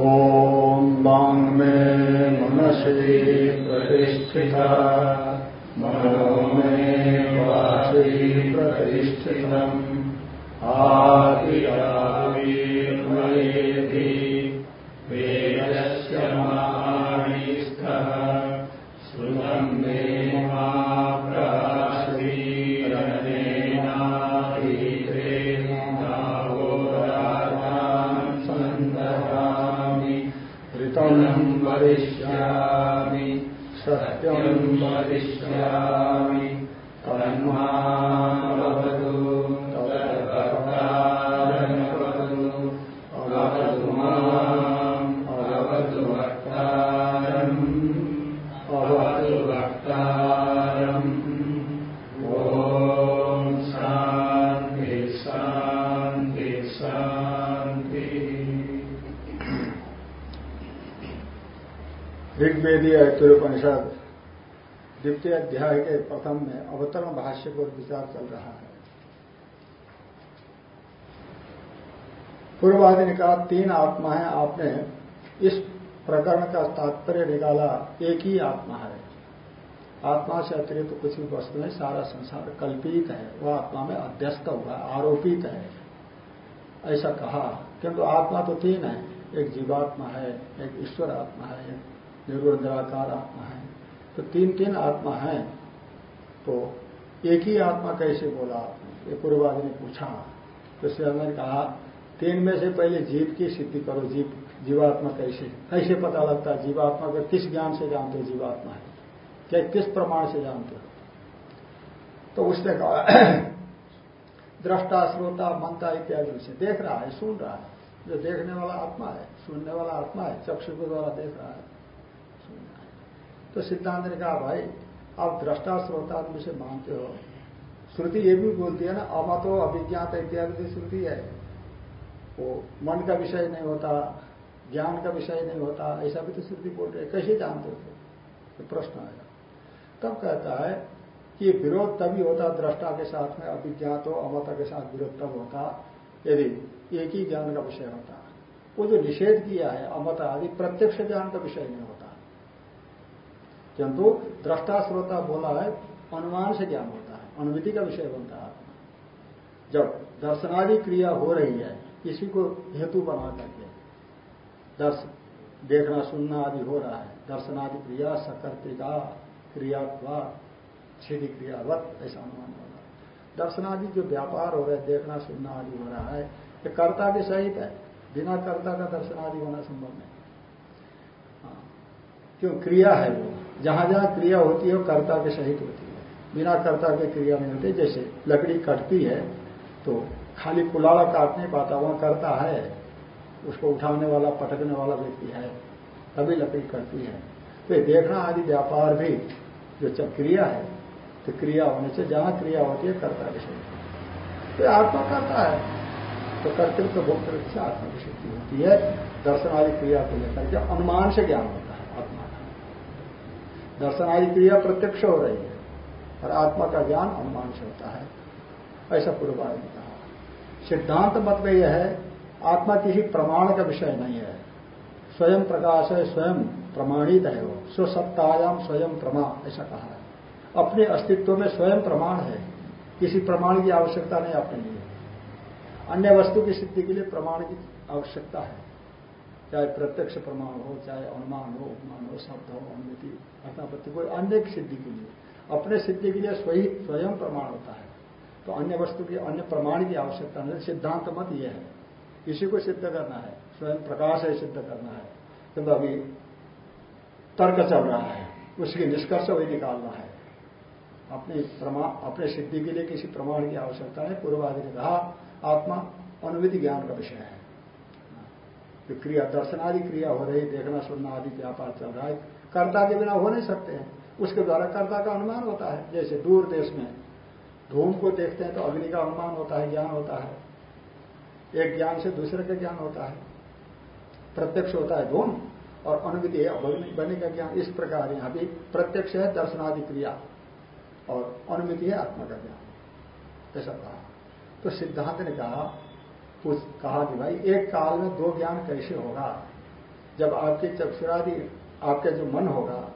ॐ वाङ् मे मनसि प्रतिष्ठिता मनो मे वासि प्रतिष्ठितम् प्रथम में अवतरण भाष्य पर विचार चल रहा है। पूर्वादि ने कहा, तीन आत्मा है आपने इस प्रकरण का तात्पर्य निकाला, एक ही आत्मा है। आत्मा से अतिरिक्त तो कुछ भी वस्तु नहीं, सारा संसार कल्पित है। वह आत्मा में अध्यस्त हुआ, आरोपित है। ऐसा कहा, किंतु आत्मा तो तीन है। एक जीवात्मा है, एक ईश्वर आत्मा है, एक निर्गुण निराकार आत्मा है। तो तीन तीन आत्मा है। तो एक ही आत्मा कैसे बोला? आपने ये पूर्वादि ने पूछा। तो श्री ने कहा, तीन में से पहले जीव की सिद्धि करो। जीव, जीवात्मा कैसे? कैसे पता लगता है? जीवात्मा का किस ज्ञान से जानते हो? जीवात्मा है। क्या किस प्रमाण से जानते हो? तो उसने कहा, दृष्टा, श्रोता मनता इत्यादि से देख रहा है, सुन रहा है। जो देखने वाला आत्मा है, सुनने वाला आत्मा है चक्षु के द्वारा देख रहा है, सुन रहा है। तो सिद्धांत ने कहा, भाई आप दृष्टा श्रोता से मानते हो। श्रुति ये भी बोलती है ना, अमतो अभिज्ञात इत्यादि श्रुति है। वो मन का विषय नहीं होता, ज्ञान का विषय नहीं होता, ऐसा भी तो श्रुति बोल रही है। कैसे जानते हो? तो प्रश्न आएगा तब कहता है कि विरोध तभी होता दृष्टा के साथ में, अभिज्ञात हो अमता के साथ विरोध तब होता, यदि एक ही ज्ञान का विषय होता। वो जो निषेध किया है, अमता आदि, प्रत्यक्ष ज्ञान का विषय नहीं किंतु दृष्टा श्रोता बोला है, अनुमान से ज्ञान होता है, अनुमिति का विषय बनता है जब दर्शनादि क्रिया हो रही है इसी को हेतु बना करके दर्श, देखना, सुनना आदि हो रहा है, दर्शनादि क्रिया, सकर्तिका क्रियात्वा, छिदी क्रियावत, ऐसा अनुमान होगा दर्शनादि जो व्यापार हो रहा है, देखना, सुनना आदि हो रहा है, ये कर्ता के सहित है। बिना कर्ता का दर्शन आदि होना संभव नहीं। क्यों? क्रिया है वो। जहाँ जहाँ क्रिया होती है वो कर्ता के सहित होती है। बिना कर्ता के क्रिया नहीं होती। जैसे लकड़ी कटती है तो खाली कुलाड़ा काट नहीं पाता, वहाँ करता है, उसको उठाने वाला, पटकने वाला व्यक्ति है, तभी लकड़ी कटती है। तो ये देखना आदि व्यापार भी जो क्रिया है तो क्रिया होने से जहाँ क्रिया होती है, कर्ता शक्ति तो आत्मा करता है। तो कर्तृत्व, भोक्तृत्व से आत्मा की शक्ति होती है दर्शन आदि क्रिया को लेकर के, अनुमान से ज्ञान होता है। दर्शन आदि क्रिया प्रत्यक्ष हो रही है। और आत्मा का ज्ञान अनुमान से होता है। ऐसा पूर्वादि ने कहा। सिद्धांत मत में यह है, आत्मा किसी प्रमाण का विषय नहीं है। स्वयं प्रकाश है, स्वयं प्रमाणित है वो। स्वसत्तायाम स्वयं प्रमा, ऐसा कहा है। अपने अस्तित्व में स्वयं प्रमाण है। किसी प्रमाण की आवश्यकता नहीं अपने लिए। अन्य वस्तु की सिद्धि के लिए प्रमाण की आवश्यकता है। चाहे प्रत्यक्ष प्रमाण हो, चाहे अनुमान हो, उपमान हो, शब्द हो, अनुमति अर्थापत्ति, कोई अन्य सिद्धि के लिए। अपने सिद्धि के लिए स्वयं स्वयं प्रमाण होता है। तो अन्य वस्तु की, अन्य प्रमाण की आवश्यकता नहीं, सिद्धांत मत यह है। इसी को सिद्ध करना है। स्वयं प्रकाश है, सिद्ध करना है। किंतु अभी तर्क चल रहा है। उसकी निष्कर्ष वही निकालना है। अपनी अपने सिद्धि के लिए किसी प्रमाण की आवश्यकता है पूर्वादि ने कहा, आत्मा अनुविधि ज्ञान का विषय है। जो क्रिया दर्शनादि क्रिया हो रही, देखना, सुनना आदि व्यापार चल रहा है। कर्ता के बिना हो नहीं सकते हैं। उसके द्वारा कर्ता का अनुमान होता है। जैसे दूर देश में धूम को देखते हैं तो अग्नि का अनुमान होता है, ज्ञान होता है। एक ज्ञान से दूसरे का ज्ञान होता है। प्रत्यक्ष होता है धूम और अनुविधि बने का ज्ञान। इस प्रकार यहाँ भी प्रत्यक्ष है दर्शनादि क्रिया और अनुमिति है आत्मा का ज्ञान। ऐसा कहा। तो सिद्धांत ने कहा कुछ कहा कि भाई, एक काल में दो ज्ञान कैसे होगा? जब आपके चक्षुरादि, आपके जो मन होगा,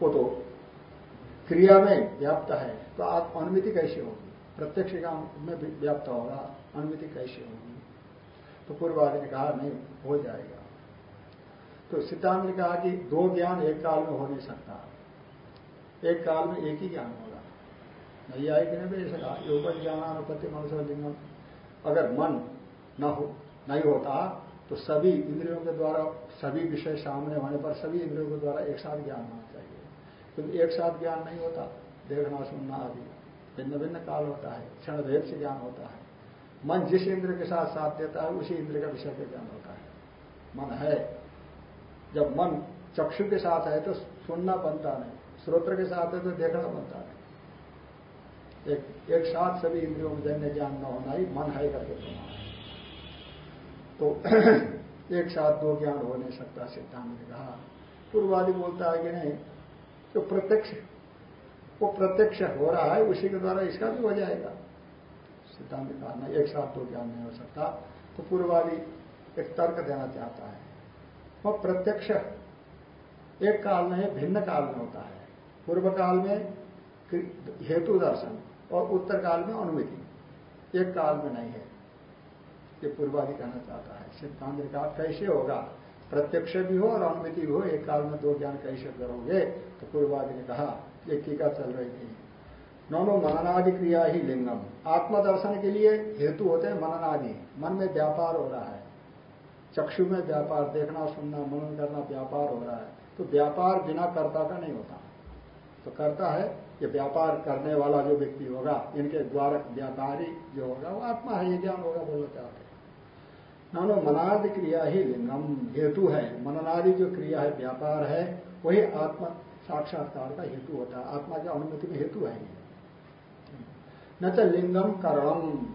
वो तो क्रिया में व्याप्त है तो आप अनुमिति कैसे होगी? प्रत्यक्ष काम में व्याप्त होगा, अनुमिति कैसे होगी? तो पूर्वादि ने कहा, नहीं, हो जाएगा। तो सिद्धांत ने कहा कि दो ज्ञान एक काल में हो नहीं सकता। एक काल में एक ही ज्ञान होगा। नहीं आएगी नहीं भी ऐसा कहा योग ज्ञान अनुपत्ति मनुष्य लिंगम। अगर मन न हो नहीं होता तो सभी इंद्रियों के द्वारा सभी विषय सामने होने पर सभी इंद्रियों के द्वारा एक साथ ज्ञान होना चाहिए। क्योंकि एक साथ ज्ञान नहीं होता देखना सुनना आदि भिन्न भिन्न काल होता है क्षण भेद से ज्ञान होता है। मन जिस इंद्र के साथ साथ देता है उसी इंद्र का विषय का ज्ञान होता है। मन है। जब मन चक्षु के साथ है तो सुनना बनता नहीं श्रोत्र के साथ है तो देखना बनता नहीं। एक, एक साथ सभी इंद्रियों में जन्य ज्ञान न होना ही मन है करके प्रमाण। तो एक साथ दो ज्ञान हो नहीं सकता, सिद्धांत ने कहा। पूर्वादि बोलता है कि नहीं तो प्रत्यक्ष वो प्रत्यक्ष हो रहा है, उसी के द्वारा इसका भी हो जाएगा। सिद्धांत कहा एक साथ दो ज्ञान नहीं हो सकता। तो पूर्वादि एक तर्क देना चाहता है। वह प्रत्यक्ष, एक काल में भिन्न काल में होता है। पूर्व काल में हेतु दर्शन और उत्तर काल में अनुमति। एक काल में नहीं है। ये पूर्वादि कहना चाहता है। सिद्धांत ने कहा, कैसे होगा? प्रत्यक्ष भी हो और अनुमति भी हो, एक काल में दो ज्ञान कैसे करोगे? तो पूर्वादि ने कहा एक टीका चल रही थी। नौनो मननादि क्रिया ही लिंगम। आत्मदर्शन के लिए हेतु होते हैं मननादि। मन में व्यापार हो रहा है। चक्षु में व्यापार, देखना, सुनना, मनन करना व्यापार हो रहा है। तो व्यापार बिना कर्ता का नहीं होता। तो करता है, ये व्यापार करने वाला जो व्यक्ति होगा, इनके द्वारा व्यापारी जो होगा, वो आत्मा है, ये ज्ञान होगा, बोलना चाहते नानो मनादि क्रिया ही लिंगम, हेतु है। मननादि जो क्रिया है, व्यापार है, वही आत्मा साक्षात्कार का हेतु होता है। आत्मा की अनुमति में हेतु है न तो लिंगम करणम।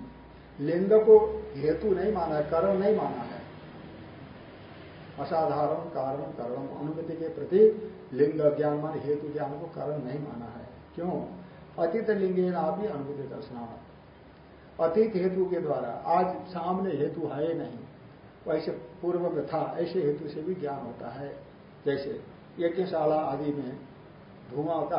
लिंग को हेतु नहीं माना है, करण नहीं माना है। असाधारण कारण करण अनुमति के प्रति लिंग ज्ञान मान हेतु ज्ञान को कारण नहीं माना है। क्यों? अतीत लिंगे ना अनुमति दर्शनार्थ अतीत हेतु के द्वारा, आज सामने हेतु है नहीं। वैसे पूर्व में था ऐसे हेतु से भी ज्ञान होता है। जैसे यज्ञशाला आदि में धुआँ का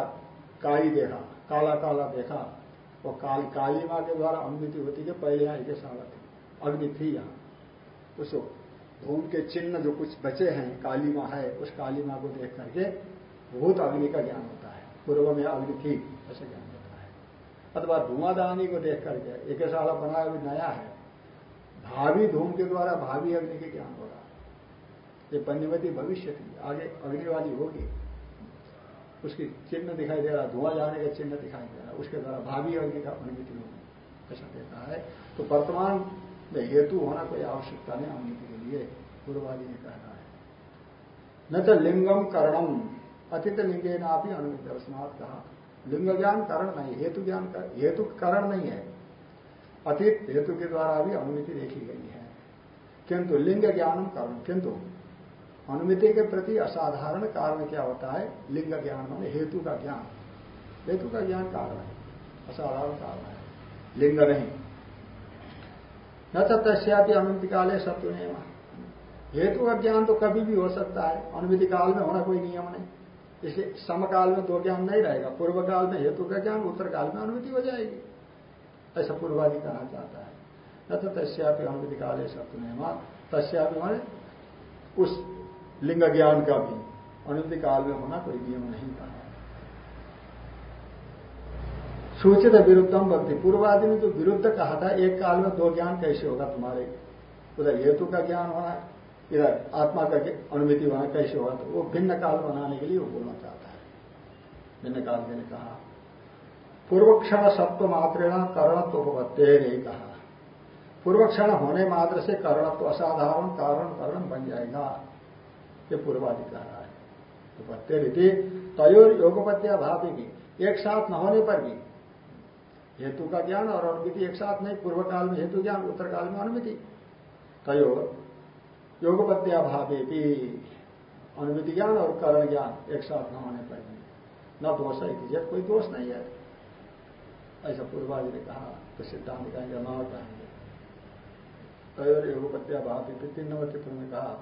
काली देखा, काला काला देखा, वो काल, काली माँ के द्वारा अनुमति होती है पहले यहाँ यज्ञशाला थी, अग्नि थी यहाँ। उसको धूम के चिन्ह जो कुछ बचे हैं, काली माँ है, उस काली माँ को देख करके भूत अग्नि का ज्ञान होता है। पूर्व में अग्नि थी, ऐसा ज्ञान होता है। अथवा धुआंदानी को देख करके यज्ञशाला बनाया हुआ नया है भावी धूम के द्वारा भावी अग्नि के ज्ञान हो रहा है। ये पंचवती भविष्य थी। आगे अग्नि वाली होगी। उसकी चिन्ह दिखाई दे रहा धुआँ जाने का चिन्ह दिखाई दे रहा उसके द्वारा भावी अग्नि का अनुमति होगी ऐसा कहता है। तो वर्तमान में हेतु होना कोई आवश्यकता नहीं अनुमति के लिए पूर्वादि ने कहना है। न तो लिंगम करणम अतिथ लिंगे ना भी अनुमित कहा, लिंग ज्ञान करण नहीं, हेतु ज्ञान हेतु करण नहीं है। अतीत हेतु के द्वारा भी अनुमति देखी गई है। किंतु लिंग ज्ञानम कारण किंतु अनुमिति के प्रति असाधारण कारण क्या होता है? लिंग ज्ञान मान हेतु का ज्ञान। हेतु का ज्ञान कारण है। असाधारण कारण है। लिंग नहीं। न तो तस्यापि अनुमति काले सत्य नियम हेतु का ज्ञान तो कभी भी हो सकता है। अनुमिति काल में होना कोई नियम नहीं। इसलिए समकाल में दो ज्ञान नहीं रहेगा। पूर्व काल में हेतु का ज्ञान, उत्तर काल में अनुमति हो जाएगी। ऐसा पूर्वादि कहना चाहता है। न तो तस्यापि अनुमति काले सत्य नियमा तस्यापि माने उस लिंग ज्ञान का भी। अनुमति काल में होना कोई नियम नहीं कहा सूचित विरुद्धम भक्ति पूर्वादि ने जो विरुद्ध कहा था, एक काल में दो ज्ञान कैसे होगा तुम्हारे? उधर हेतु का ज्ञान होना, इधर आत्मा का अनुमिति होना कैसे होगा? तो वो भिन्न काल बनाने के लिए वो बोलना चाहता है। भिन्न काल के लिए कहा। पूर्वक्षण सत्व मात्रेण करणत्वपत्ते नहीं कहा। पूर्वक्षण होने मात्र से करणत्व असाधारण, कारण, करण बन जाएगा। ये पूर्वादि कह रहा है उपत्य रीति तयोर योगपत्या भावी भी एक साथ न होने पर भी। हेतु का ज्ञान और अनुमिति एक साथ नहीं पूर्व काल में हेतु ज्ञान उत्तर काल में अनुमिति। तयोर योगपत्या भावी भी अनुमिति ज्ञान और करण ज्ञान एक साथ न होने पर भी। न दोष है कि जब कोई दोष नहीं है। ऐसा पूर्वाजी ने कहा तो सिद्धांत कहेंगे न कहेंगे। तयोर योगपत्या भाव तीन नंबर टिप्पणी में कहा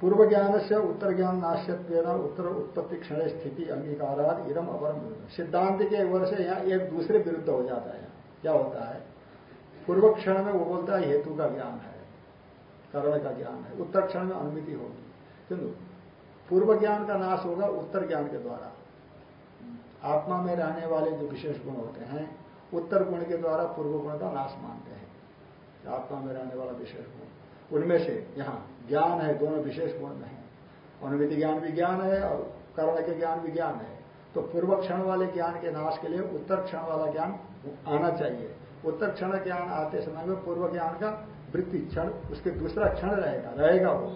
पूर्व ज्ञान से उत्तर ज्ञान नाश्यत्व उत्तर उत्पत्ति क्षण स्थिति अंगीकार इदम अपरम सिद्धांत के ओर से यहाँ एक दूसरे विरुद्ध हो जाता है। क्या होता है? पूर्व क्षण में वो बोलता है, हेतु का ज्ञान है, कर्ण का ज्ञान है, उत्तर क्षण में अनुमति होगी। किंतु पूर्व ज्ञान का नाश होगा उत्तर ज्ञान के द्वारा। आत्मा में रहने वाले जो विशेष गुण होते हैं, उत्तर गुण के द्वारा पूर्व गुण का नाश मानते हैं। आत्मा में रहने वाला विशेष गुण। उनमें से यहाँ ज्ञान है, दोनों विशेष गुण में है। अनुमिति ज्ञान भी ज्ञान है और कर्ण के ज्ञान भी ज्ञान है। तो पूर्व क्षण वाले ज्ञान के नाश के लिए उत्तर क्षण वाला ज्ञान आना चाहिए। उत्तर क्षण ज्ञान आते समय में पूर्व ज्ञान का वृत्ति क्षण, उसके दूसरा क्षण रहेगा रहेगा वो।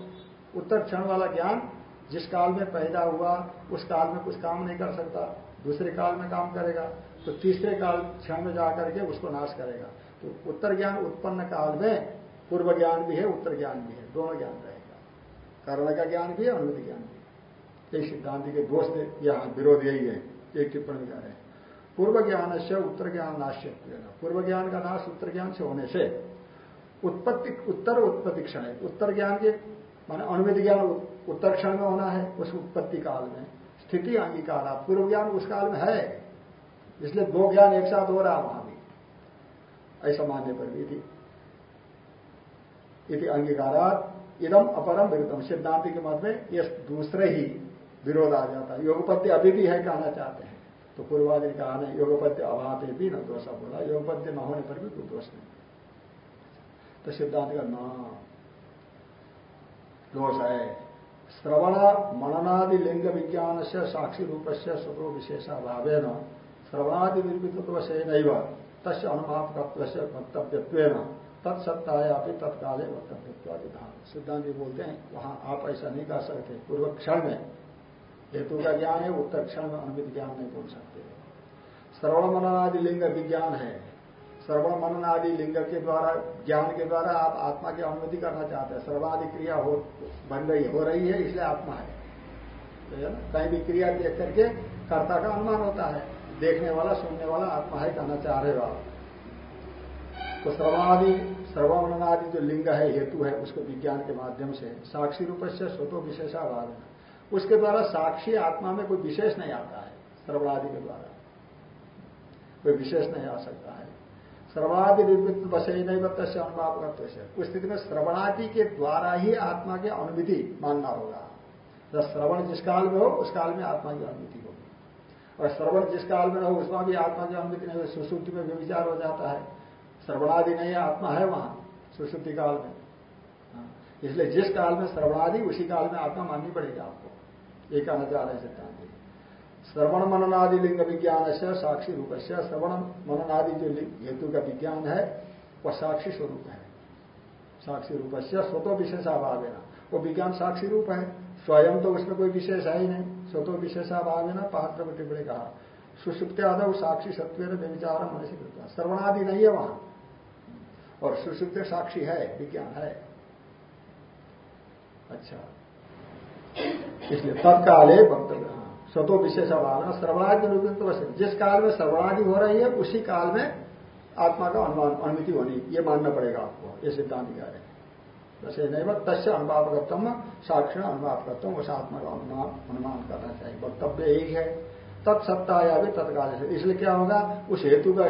उत्तर क्षण वाला ज्ञान जिस काल में पैदा हुआ, उस काल में कुछ काम नहीं कर सकता। दूसरे काल में काम करेगा तो तीसरे काल क्षण में जाकर के उसको नाश करेगा। तो उत्तर ज्ञान उत्पन्न काल में, पूर्व ज्ञान भी है, उत्तर ज्ञान भी है, दोनों ज्ञान रहेगा। कर्ण का ज्ञान भी है, अनुमति ज्ञान भी है। यही सिद्धांति के दोष यहाँ विरोध यही है, एक टिप्पणी कर रहे हैं। पूर्व ज्ञान से उत्तर ज्ञान नाश्य पूर्व ज्ञान का नाश उत्तर ज्ञान से होने से उत्पत्ति, उत्तर उत्पत्ति क्षण है। उत्तर ज्ञान के, माने अनुमित ज्ञान उत्तर क्षण में होना है, उस उत्पत्ति काल में। स्थिति अंगीकार पूर्व ज्ञान उस काल में है। इसलिए दो ज्ञान एक साथ हो रहा वहाँ भी। ऐसा मानने पर भी इति। अंगीकारात इदम अपरम विरुद्धम। सिद्धांति के मत में यह दूसरे ही विरोध आ जाता है। योगपत्य अभी भी है कहना चाहते हैं। तो पूर्वादि ने कहा, नहीं योगपत्य अभाव भी न दोषा बोला योगपत्य न होने पर भी कोई दोष नहीं। तो सिद्धांत का, न, दोष है। श्रवण मननादि लिंग विज्ञान से साक्षी रूप से स्वतो विशेषाभाव न श्रवणादि निर्मित्व से नैव तस् अनुभाव से वक्तव्य तत्सत्ताया भी तत्काले वक्तव्यत्वादिधान सिद्धांत बोलते हैं, वहाँ आप ऐसा नहीं कर सकते, पूर्व क्षण में, हेतु का ज्ञान है, उत्तर क्षण में अनुमित ज्ञान नहीं बोल सकते। श्रवण मननादि लिंग विज्ञान है श्रवण मनन आदि लिंग के द्वारा, ज्ञान के द्वारा आप आत्मा की अनुमति करना चाहते हैं। सर्वादि क्रिया हो, बन रही, हो रही है, इसलिए आत्मा है। तो ना? कहीं भी क्रिया देख करके कर्ता का अनुमान होता है। देखने वाला, सुनने वाला आत्मा है, कहना चाह रहे हो तो श्रवण आदि जो लिंग है, हेतु है, उसको विज्ञान के माध्यम से, साक्षी रूप से स्वतो विशेषाभाव उसके द्वारा साक्षी आत्मा में कोई विशेष नहीं आता है श्रवणादि के द्वारा। कोई विशेष नहीं आ सकता है। श्रवणादि निर्मित बसे नहीं तस्य करते से उस स्थिति में श्रवणादि के द्वारा ही आत्मा की अनुमिति मानना होगा। जब श्रवण जिस काल में हो, उस काल में आत्मा की अनुमिति होगी। और श्रवण जिस काल में हो, उसमें भी आत्मा की अनुमिति नहीं हो सुश्रुति में भी विचार हो जाता है। श्रवणादि नहीं, आत्मा है वहाँ, सुश्रुति काल में। हाँ। इसलिए जिस काल में श्रवणादि, उसी काल में आत्मा माननी पड़ेगी आपको। एक कहना चाह रहे सिद्धांत श्रवण मननादि लिंग विज्ञान से साक्षी रूप से श्रवण मननादि जो हेतु का विज्ञान है वह साक्षी स्वरूप है साक्षी रूप से स्वतो विशेषाभाव है वो विज्ञान साक्षी रूप है। स्वयं तो उसमें कोई विशेष है ही नहीं। स्वतो विशेषाभाव है ना पात्र टिप्पणी कहा। सुषुप्त आदव साक्षी सत्व व्यविचार मनुष्य कृता श्रवणादि नहीं है वहाँ। और सुषुप्त साक्षी है, विज्ञान है। अच्छा। इसलिए तत्काले वक्तव्य। स्वतो विशेष अभाव श्रवणादि रूपित तो जिस काल में श्रवणादि हो रही है, उसी काल में आत्मा का अनुमान, अनुमिति होनी, ये मानना पड़ेगा आपको, ये सिद्धांत कह रहे हैं। वैसे नहीं वक्त तस्य अनुभावकत्व साक्षण अनुभावकत्व उस आत्मा का अनुमान अनुमान करना चाहिए। वक्तव्य यही है तत्सत्ता या भी तत्काल से। इसलिए क्या होगा, उस हेतु का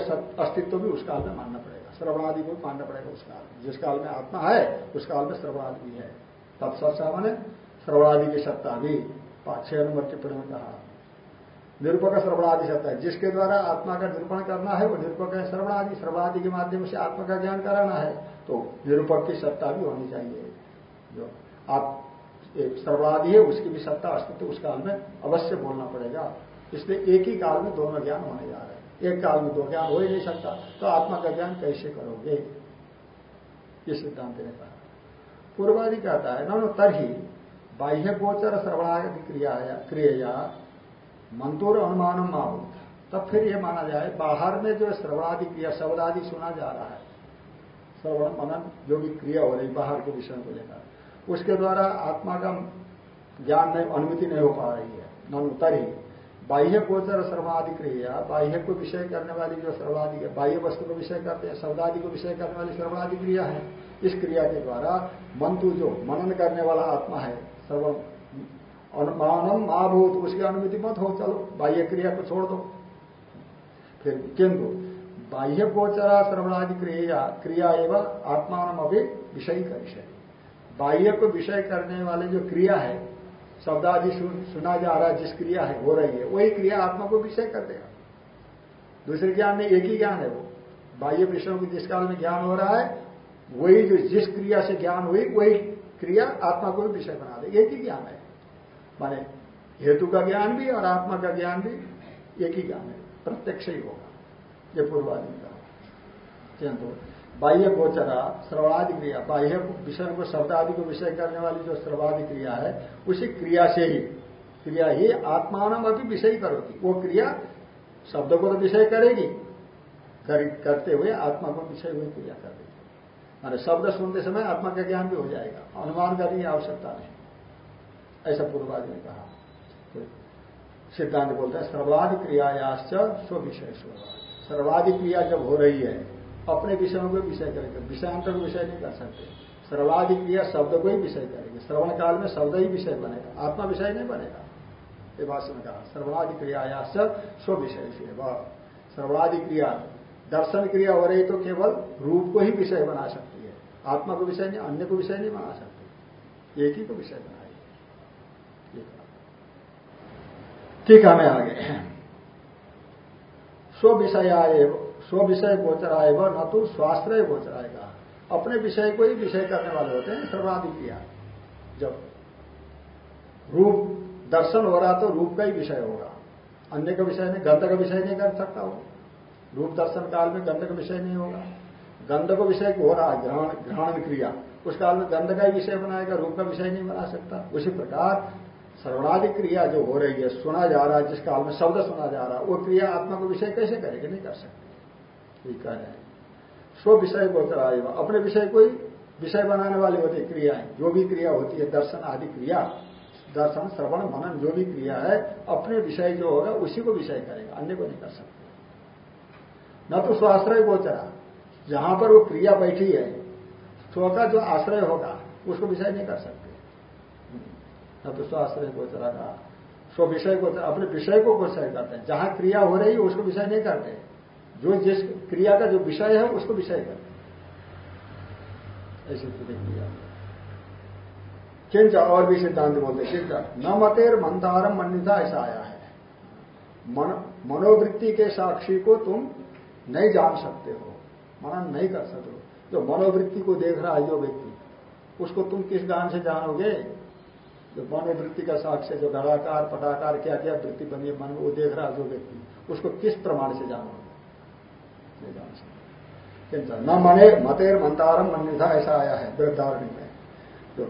अस्तित्व भी उस काल में मानना पड़ेगा। श्रवणादि को मानना पड़ेगा उस काल में। जिस काल में आत्मा है, उस काल में श्रवणादि है। तत्सत्ता मैंने श्रवणादि की सत्ता भी। छह नंबर टिप्पणी में कहा। निरूपक श्रवणादि सत्ता है। जिसके द्वारा आत्मा का निरूपण करना है, वो निरूपक है श्रवणादि श्रवणादि के माध्यम से आत्मा का ज्ञान कराना है तो निरूपक की सत्ता भी होनी चाहिए। जो आप एक श्रवणादि है, उसकी भी सत्ता अस्तित्व, उस काल में अवश्य बोलना पड़ेगा। इसलिए एक ही काल में दोनों ज्ञान होने जा रहे हैं। एक काल में दो ज्ञान हो ही नहीं सकता तो आत्मा का ज्ञान कैसे करोगे? ये सिद्धांत ने कहा। पूर्वादि कहता है न तरही बाह्य गोचर श्रवणादि क्रिया क्रिया मंतुर अनुमानम माभूत तब फिर यह माना जाए, बाहर में जो श्रवणादि क्रिया शब्द आदि सुना जा रहा है, श्रवण मनन जो भी क्रिया हो रही, बाहर के विषय को लेकर, उसके द्वारा आत्मा का ज्ञान नहीं अनुमति नहीं हो पा रही है न उतर। ही बाह्य गोचर सर्वादि क्रिया, बाह्य को विषय करने वाली जो सर्वादि बाह्य वस्तु को विषय करते हैं, शब्दादि को विषय करने वाली सर्वादि क्रिया है। इस क्रिया के द्वारा मंतु जो मनन करने वाला आत्मा है सर्व अनुमानम महाभूत उसकी अनुमति मत हो, चलो, बाह्य क्रिया को छोड़ दो। फिर किंतु, बाह्य गोचरा श्रवणादि क्रिया क्रिया एवं आत्मान अभी विषय का विषय बाह्य को विषय करने वाले जो क्रिया है शब्द आदि सुना जा रहा जिस क्रिया है, हो रही है, वही क्रिया आत्मा को विषय कर देगा। दूसरे ज्ञान में एक ही ज्ञान है वो। बाह्य विषयों को जिस काल में ज्ञान हो रहा है, वही जो जिस क्रिया से ज्ञान हुई, वही क्रिया आत्मा को भी विषय बना दे एक ही ज्ञान है। माने हेतु का ज्ञान भी और आत्मा का ज्ञान भी एक ही ज्ञान है प्रत्यक्ष ही होगा। ये पूर्वादि का किंतु बाह्य गोचरा श्रवणादि क्रिया बाह्य विषय को शब्द आदि को विषय करने वाली जो श्रवादि क्रिया है उसी क्रिया से ही क्रिया ही आत्मान अभी विषय करोगी वो क्रिया शब्द को तो विषय करेगी कर, करते हुए आत्मा को विषय हुई क्रिया कर देगी। माने शब्द सुनते समय आत्मा का ज्ञान भी हो जाएगा। अनुमान करने की आवश्यकता नहीं। ऐसा पूर्वादि ने कहा। सिद्धांत बोलते हैं, सर्वादि क्रियायाश्च स्व विषय सर्वाधिक क्रिया जब हो रही है, अपने विषयों को विषय करेंगे। विषयांतर विषय नहीं कर सकते। सर्वाधिक क्रिया शब्द को ही विषय करेंगे। श्रवण काल में शब्द ही विषय बनेगा। आत्मा विषय नहीं बनेगा। ये में कहा सर्वाधिक क्रिया स्व विषय से वह सर्वाधिक क्रिया दर्शन क्रिया हो रही तो केवल रूप को ही विषय बना सकती है। आत्मा को विषय नहीं, अन्य को विषय नहीं बना सकती। एक ही को विषय बनाएगी ठीक हमें आगे। स्व विषय आए, स्व विषय गोचराएगा न तो स्वाश्रय गोचराएगा अपने विषय को ही विषय करने वाले होते हैं सर्वाधिक क्रिया जब रूप दर्शन हो रहा तो रूप का ही विषय होगा। अन्य का विषय नहीं, गंध का विषय नहीं कर सकता वो। रूप दर्शन काल में गंध का विषय नहीं होगा। गंध को विषय हो रहा है, ग्रहण ग्रहण क्रिया। उस काल में गंध का विषय बनाएगा, रूप का विषय नहीं बना सकता। उसी प्रकार सर्वणाधिक क्रिया जो हो रही है, सुना जा रहा है, जिस काल में शब्द सुना जा रहा है, वो क्रिया आत्मा को विषय कैसे करेगी? नहीं कर सकते। ये कह रहे हैं। स्व विषय गोचराय अपने विषय को विषय बनाने वाली होती है क्रियाएँ। जो भी क्रिया होती है, दर्शन आदि क्रिया, दर्शन, श्रवण, मनन, जो भी क्रिया है, अपने विषय जो होगा, उसी को विषय करेगा, अन्य को नहीं कर सकते। न तो स्वाश्रय गोचरा। जहाँ पर वो क्रिया बैठी है स्व का जो आश्रय होगा उसको विषय नहीं कर सकते। न तो स्वाश्रय गोचरा का। स्व विषय गोचर अपने विषय को गोचर करते हैं। जहाँ क्रिया हो रही है उसको विषय नहीं करते। जो जिस क्रिया का जो विषय है उसको विषय करते ऐसी स्थिति क्रिया किंच और भी सिद्धांत बोलते किंच। न मतेर मंदारम मन्यता ऐसा आया है। मन, मनोवृत्ति के साक्षी को तुम नहीं जान सकते हो मनन नहीं कर सकते हो। जो मनोवृत्ति को देख रहा है जो व्यक्ति, उसको तुम किस गान से जानोगे? जो मनोवृत्ति का साक्ष्य, जो घड़ाकार पटाकार, क्या क्या वृत्ति बनी है मन वो देख रहा है जो व्यक्ति, उसको किस प्रमाण से जानोगे? नहीं जान सकते। न मने मतेर मंतारम मन्यथा ऐसा आया है, वृद्धारण्य में। जो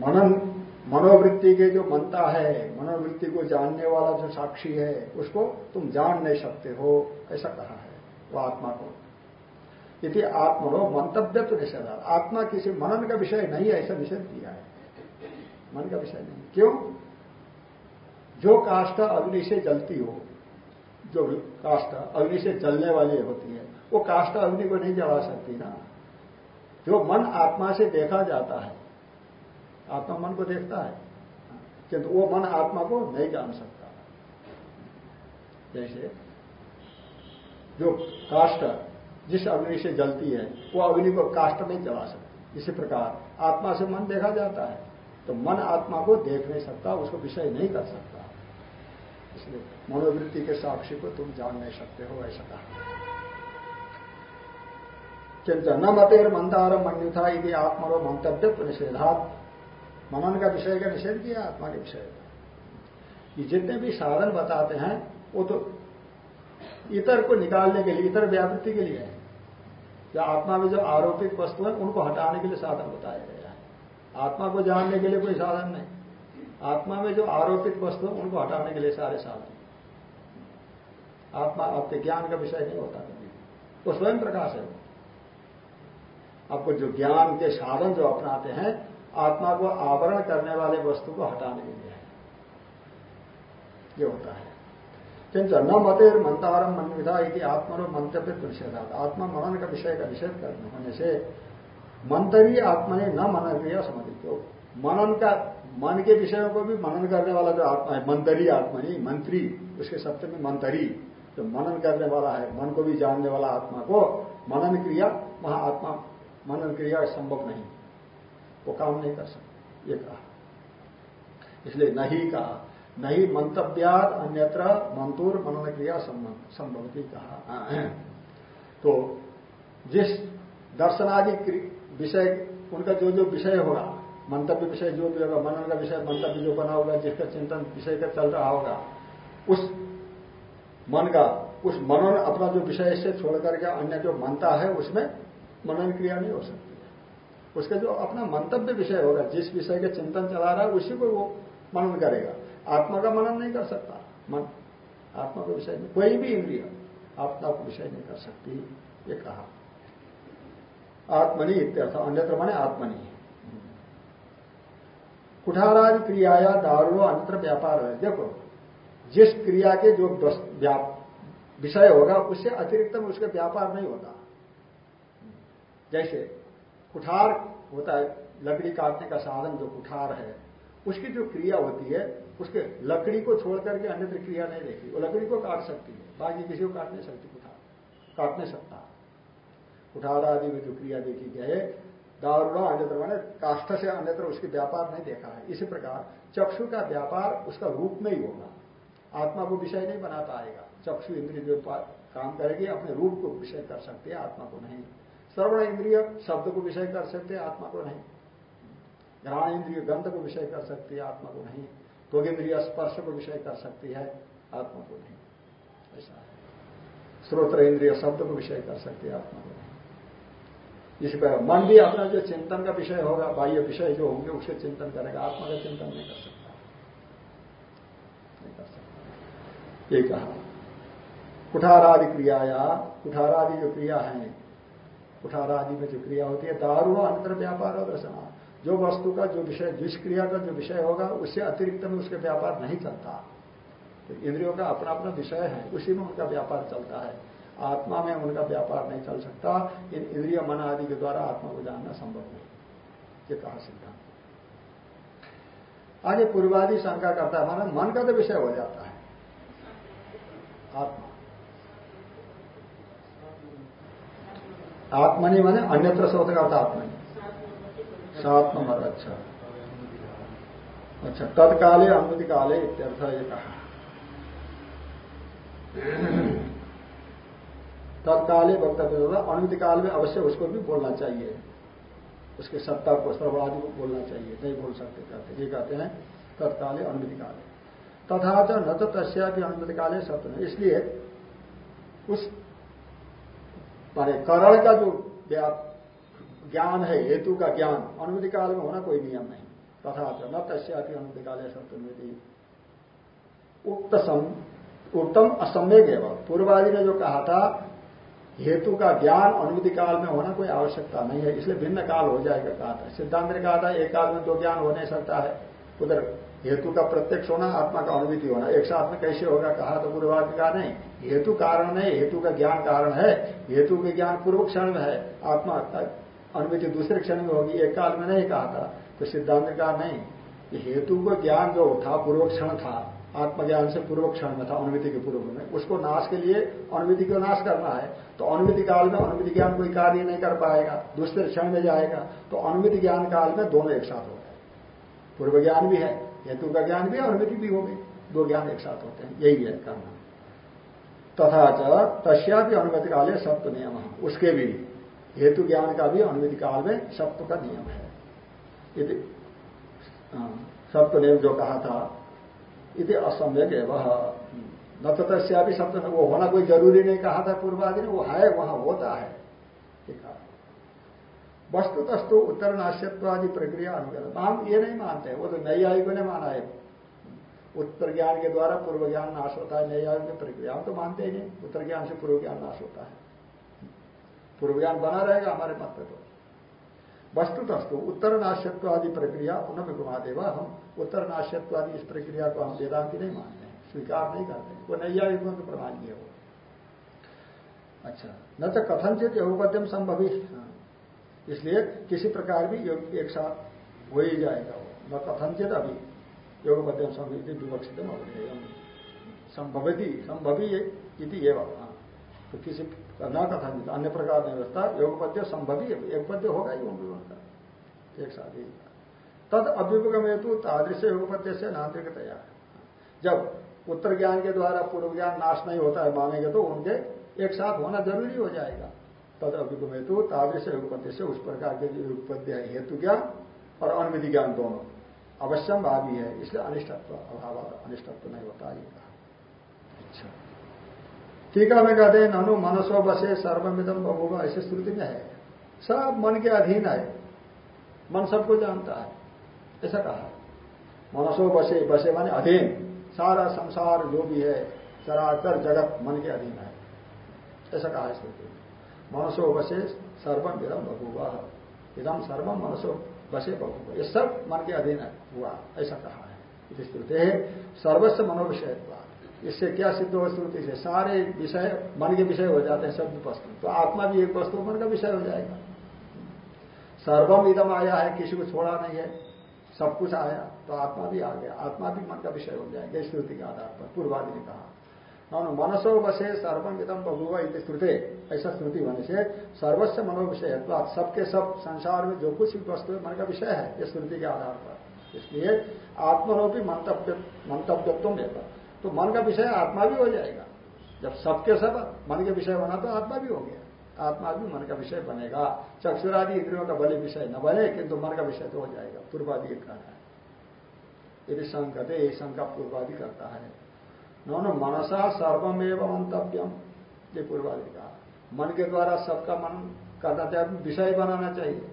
मनन मनोवृत्ति के जो मनता है, मनोवृत्ति को जानने वाला जो साक्षी है, उसको तुम जान नहीं सकते हो, ऐसा कहा है वो आत्मा को। यदि आत्मनो मंतव्य तो निषेधा आत्मा किसी मनन का विषय नहीं है, ऐसा निषेध किया है। मन का विषय नहीं। क्यों? जो काष्ठा अग्नि से जलती हो, जो काष्ठ अग्नि से जलने वाली होती है, वो काष्ठ अग्नि को नहीं जला सकती ना। जो मन आत्मा से देखा जाता है आत्मा मन को देखता है। किंतु वो मन आत्मा को नहीं जान सकता। जैसे जो काष्ट जिस अग्नि से जलती है, वो अग्नि को काष्ट नहीं जला सकती। इसी प्रकार आत्मा से मन देखा जाता है तो मन आत्मा को देख नहीं सकता, उसको विषय नहीं कर सकता। इसलिए मनोवृत्ति के साक्षी को तुम जान नहीं सकते हो, ऐसा कहा। किंतु न मतेर मंदार मन्युथा यदि आत्मरो मंतव्य निषेधात मनन का विषय का निषेध किया, आत्मा के विषय का। ये जितने भी साधन बताते हैं, वो तो इतर को निकालने के लिए, इतर व्यावृत्ति के लिए है। जो आत्मा में जो आरोपित वस्तु है, उनको हटाने के लिए साधन बताया गया है। आत्मा को जानने के लिए कोई साधन नहीं। आत्मा में जो आरोपित वस्तु है, उनको हटाने के लिए सारे साधन। आत्मा आपके ज्ञान का विषय नहीं होता कभी। वो स्वयं प्रकाश है। आपको जो ज्ञान के साधन जो अपनाते हैं आत्मा को आवरण करने वाले वस्तु को हटाने के लिए है। ये होता है। किंच न मतेर मंतारम मन विधा यदि आत्मा मंतव्य निषेधा आत्मा मनन का विषय का निषेध करने होने से मंतरी आत्मा ने न मनन क्रिया समझ मनन का, मन के विषयों को भी मनन करने वाला जो आत्मा है, मंतरी आत्मा नहीं, मंत्री, उसके शब्द में मंतरी, जो मनन करने वाला है, मन को भी जानने वाला आत्मा को मनन क्रिया वहाँ आत्मा मनन क्रिया संभव नहीं। वो काम नहीं कर सकते। ये कहा। इसलिए नहीं कहा नहीं मंतव्याद अन्यत्र मंतूर मनन क्रिया संभवती कहा। तो जिस दर्शनादि विषय, उनका जो जो विषय होगा मंतव्य विषय जो भी होगा, मनन का विषय, मंतव्य जो बना होगा, जिसका चिंतन विषय का चल रहा होगा, उस मन का, उस मनन अपना जो विषय से छोड़ करके अन्य जो मनता है, उसमें मनन क्रिया नहीं हो सकती। उसका जो अपना मंतव्य विषय होगा, जिस विषय का चिंतन चला रहा है, उसी को वो मनन करेगा। आत्मा का मनन नहीं कर सकता। मन, आत्मा का विषय नहीं कोई भी इंद्रिय आत्मा को विषय नहीं कर सकती, ये कहा। आत्मनि इत्यर्थ, अन्यत्र माने आत्मनि। कुठारादि क्रियाया दारुणो, अन्यत्र व्यापार है। देखो, जिस क्रिया के जो विषय होगा, उससे अतिरिक्त में उसका व्यापार नहीं होता। जैसे कुठार होता है, लकड़ी काटने का साधन जो कुठार है, उसकी जो क्रिया होती है, उसके लकड़ी को छोड़ करके अन्यत्र क्रिया नहीं देखी। वो लकड़ी को काट सकती है, बाकी किसी को काट नहीं सकती, कुठार, काट नहीं सकता। कुठार आदि में जो क्रिया देखी गई है, दारुणा अन्यत्र मैंने काष्ठ से अन्यत्र उसके व्यापार नहीं देखा है। इसी प्रकार चक्षु का व्यापार उसका रूप में ही होगा। आत्मा को विषय नहीं बना पाएगा। चक्षु इंद्रिय जो काम करेगी, अपने रूप को विषय कर सकती है, आत्मा को नहीं। श्रवण इंद्रिय शब्द को विषय कर सकते, आत्मा को नहीं। घ्राण इंद्रिय गंध को विषय कर सकती है, आत्मा को नहीं। तो इंद्रिय स्पर्श को विषय कर सकती है, आत्मा को नहीं। ऐसा है। श्रोत्र इंद्रिय शब्द को विषय कर सकती है, आत्मा को नहीं। इस पर मन भी अपना जो चिंतन का विषय होगा, बाह्य विषय जो होंगे उसके चिंतन करेगा। आत्मा का चिंतन नहीं कर सकता। नहीं कर सकता। ये कहा। कुठारादि क्रियाया, कुठारादि जो क्रिया है कुठारादि में जो क्रिया होती है, दारू अंतर व्यापार और दर्शना जो वस्तु का, जो विषय, जिस क्रिया का जो विषय होगा, उससे अतिरिक्त में उसके व्यापार नहीं चलता। तो इंद्रियों का अपना अपना विषय है, उसी में उनका व्यापार चलता है। आत्मा में उनका व्यापार नहीं चल सकता। इन इंद्रिय मन आदि के द्वारा आत्मा को जानना संभव नहीं। ये कहा सिद्धांत। आगे पूर्वादि शंका करता है, माना मन का तो विषय हो जाता है। आत्मा। आत्मनि माने अन्यत्र शोध का अर्थ आत्मनि। सात्म मर अच्छा। अच्छा तत्काले अनुमति काले इत्यर्थ ये कहा। तत्काले वक्तव्य होगा अनुमति काल में अवश्य उसको भी बोलना चाहिए। उसके सत्ता को सर्वादि को बोलना चाहिए। नहीं बोल सकते, कहते, ये कहते हैं, तत्काले अनुमति काले तथा न तो तस्या भी अनुमति काले सत्य। इसलिए उस मारे करण का जो ज्ञान है, हेतु का ज्ञान, अनुमति काल में होना कोई नियम नहीं। तथा न तस्या भी अनुमति काले सत्य उक्त सम उत्तम असम्यक एवं। पूर्वादि ने जो कहा था, हेतु का ज्ञान अनुमति काल में होना कोई आवश्यकता नहीं है, इसलिए भिन्न काल हो जाएगा कहा था। सिद्धांत ने कहा था, एक काल में दो ज्ञान हो नहीं सकता है। उधर हेतु का प्रत्यक्ष होना, आत्मा का अनुमति होना। एक साथ में कैसे होगा? कहा तो पूर्वाद का नहीं। हेतु कारण नहीं हेतु का ज्ञान कारण है। हेतु के ज्ञान पूर्व क्षण में है। आत्मा अनुमति दूसरे क्षण में होगी। एक काल में नहीं कहा था। तो सिद्धांत का नहीं। हेतु का ज्ञान जो था, पूर्व क्षण था, आत्मज्ञान से पूर्व क्षण में था अनुमति के पूर्व में, उसको नाश के लिए अनुमति को नाश करना है। तो अनुमति काल में अनुमति ज्ञान कोई कार्य नहीं कर पाएगा। दूसरे क्षण में जाएगा। तो अनुमति ज्ञान काल में दोनों एक साथ हैं पूर्व ज्ञान भी है। हेतु का ज्ञान भी और अनुमति भी हो गई दो ज्ञान एक साथ होते हैं। यही है करना तथा च तस्या भी अनुमति काल सत्व नियम। उसके भी हेतु ज्ञान का भी अनुमति काल में सप्त का नियम है। हाँ, सत्व नियम जो कहा था इति असम्यक वह न तो तस्या भी शब्द वो होना कोई ज़रूरी नहीं कहा था पूर्वादि ने वो है वहाँ होता है। वस्तु तस्तु उत्तर नाश्यत्वादि प्रक्रिया अनुगत हम ये नहीं मानते, वो तो नैयायिकों ने माना है। उत्तर ज्ञान के द्वारा पूर्व ज्ञान नाश होता है नैयायिक की प्रक्रिया। हम तो मानते ही नहीं उत्तर ज्ञान से पूर्व ज्ञान नाश होता है। पूर्व ज्ञान बना रहेगा हमारे मत पे तो। वस्तु तस्तु उत्तर नाश्यत्व आदि प्रक्रिया उन्हें घुमा देवा हम। उत्तर नाश्यत्व आदि इस प्रक्रिया को हम वेदांति नहीं मानते स्वीकार नहीं करते वो नैयायिकों के प्रमाण किए हो अच्छा न तो कथनचित यहोपद्यम संभवी। हाँ। इसलिए किसी प्रकार भी योग एक साथ हो ही जाएगा वो। न कथनचित अभी योग मध्यम संभव विवक्षित संभवती, संभवी इति एवं। हाँ। तो किसी न कथनचित अन्य प्रकार नहीं व्यवस्था योग पद्य संभवी, एक पद्य होगा ही उन का। एक साथ ही। तद अभ्युपगम हेतु तादृश योगपद्य से नांत्रिकतया। जब उत्तर ज्ञान के द्वारा पूर्व ज्ञान नाश नहीं होता है, मानेंगे तो उनके एक साथ होना ज़रूरी हो जाएगा। तद अभिगम हेतु तादृश युगपत्ति से उस प्रकार के जो युगपत्ति है हेतु ज्ञान और अनुविधि ज्ञान दोनों। अवश्यम भावी है, इसलिए अनिष्टत्व अभाव अनिष्टत्व नहीं होता ये कहा। अच्छा। टीका में कहते हैं, ननु मनसो बसे सर्वमिदम बभूगा ऐसे श्रुति में है। सब मन के अधीन है। मन सबको जानता है। ऐसा कहा। मनसो बसे बसे माने अधीन। सारा संसार जो भी है चराचर जगत मन के अधीन है। ऐसा कहा श्रुति मनसो बसे सर्वम इदम बभुआ इदम सर्वम मनसो बसे बभुआ ये सब मन के अधीन हुआ, ऐसा कहा है। श्रुति है सर्वस्व मनोविषय इससे क्या सिद्ध हो श्रुति से? सारे विषय, मन के विषय हो जाते हैं शब्द वस्तु तो आत्मा भी एक वस्तु, मन का विषय हो जाएगा। सर्वम इदम आया है, किसी को छोड़ा नहीं है, सब कुछ आया तो आत्मा भी आ गया। आत्मा भी मन का विषय हो जाएगा स्मृति के आधार पर, पूर्वादि ने कहा। मनसो बसे सर्वमिदम बभुआ इति श्रुते ऐसा श्रुति होने से सर्वस्व मनो विषय। मनोविषय सबके सब संसार में जो कुछ भी वस्तु है, मन का विषय है इस श्रुति के आधार पर। इसलिए आत्मनोपी मंतव्य, मंतव्यत्व में तो मन का विषय आत्मा भी हो जाएगा। जब सबके सब मन के विषय बना तो आत्मा भी हो गया। आत्मा भी मन का विषय बनेगा। चक्षुरादि इंद्रियों का बलि विषय न बने, किंतु मन का विषय तो हो जाएगा। पूर्वादि कहना है यदि शंकते शंका पूर्वादि करता है। नो मनसा सर्वमेव मंतव्यम ये पूर्वादि का मन के द्वारा सबका मन करना चाहिए विषय बनाना चाहिए।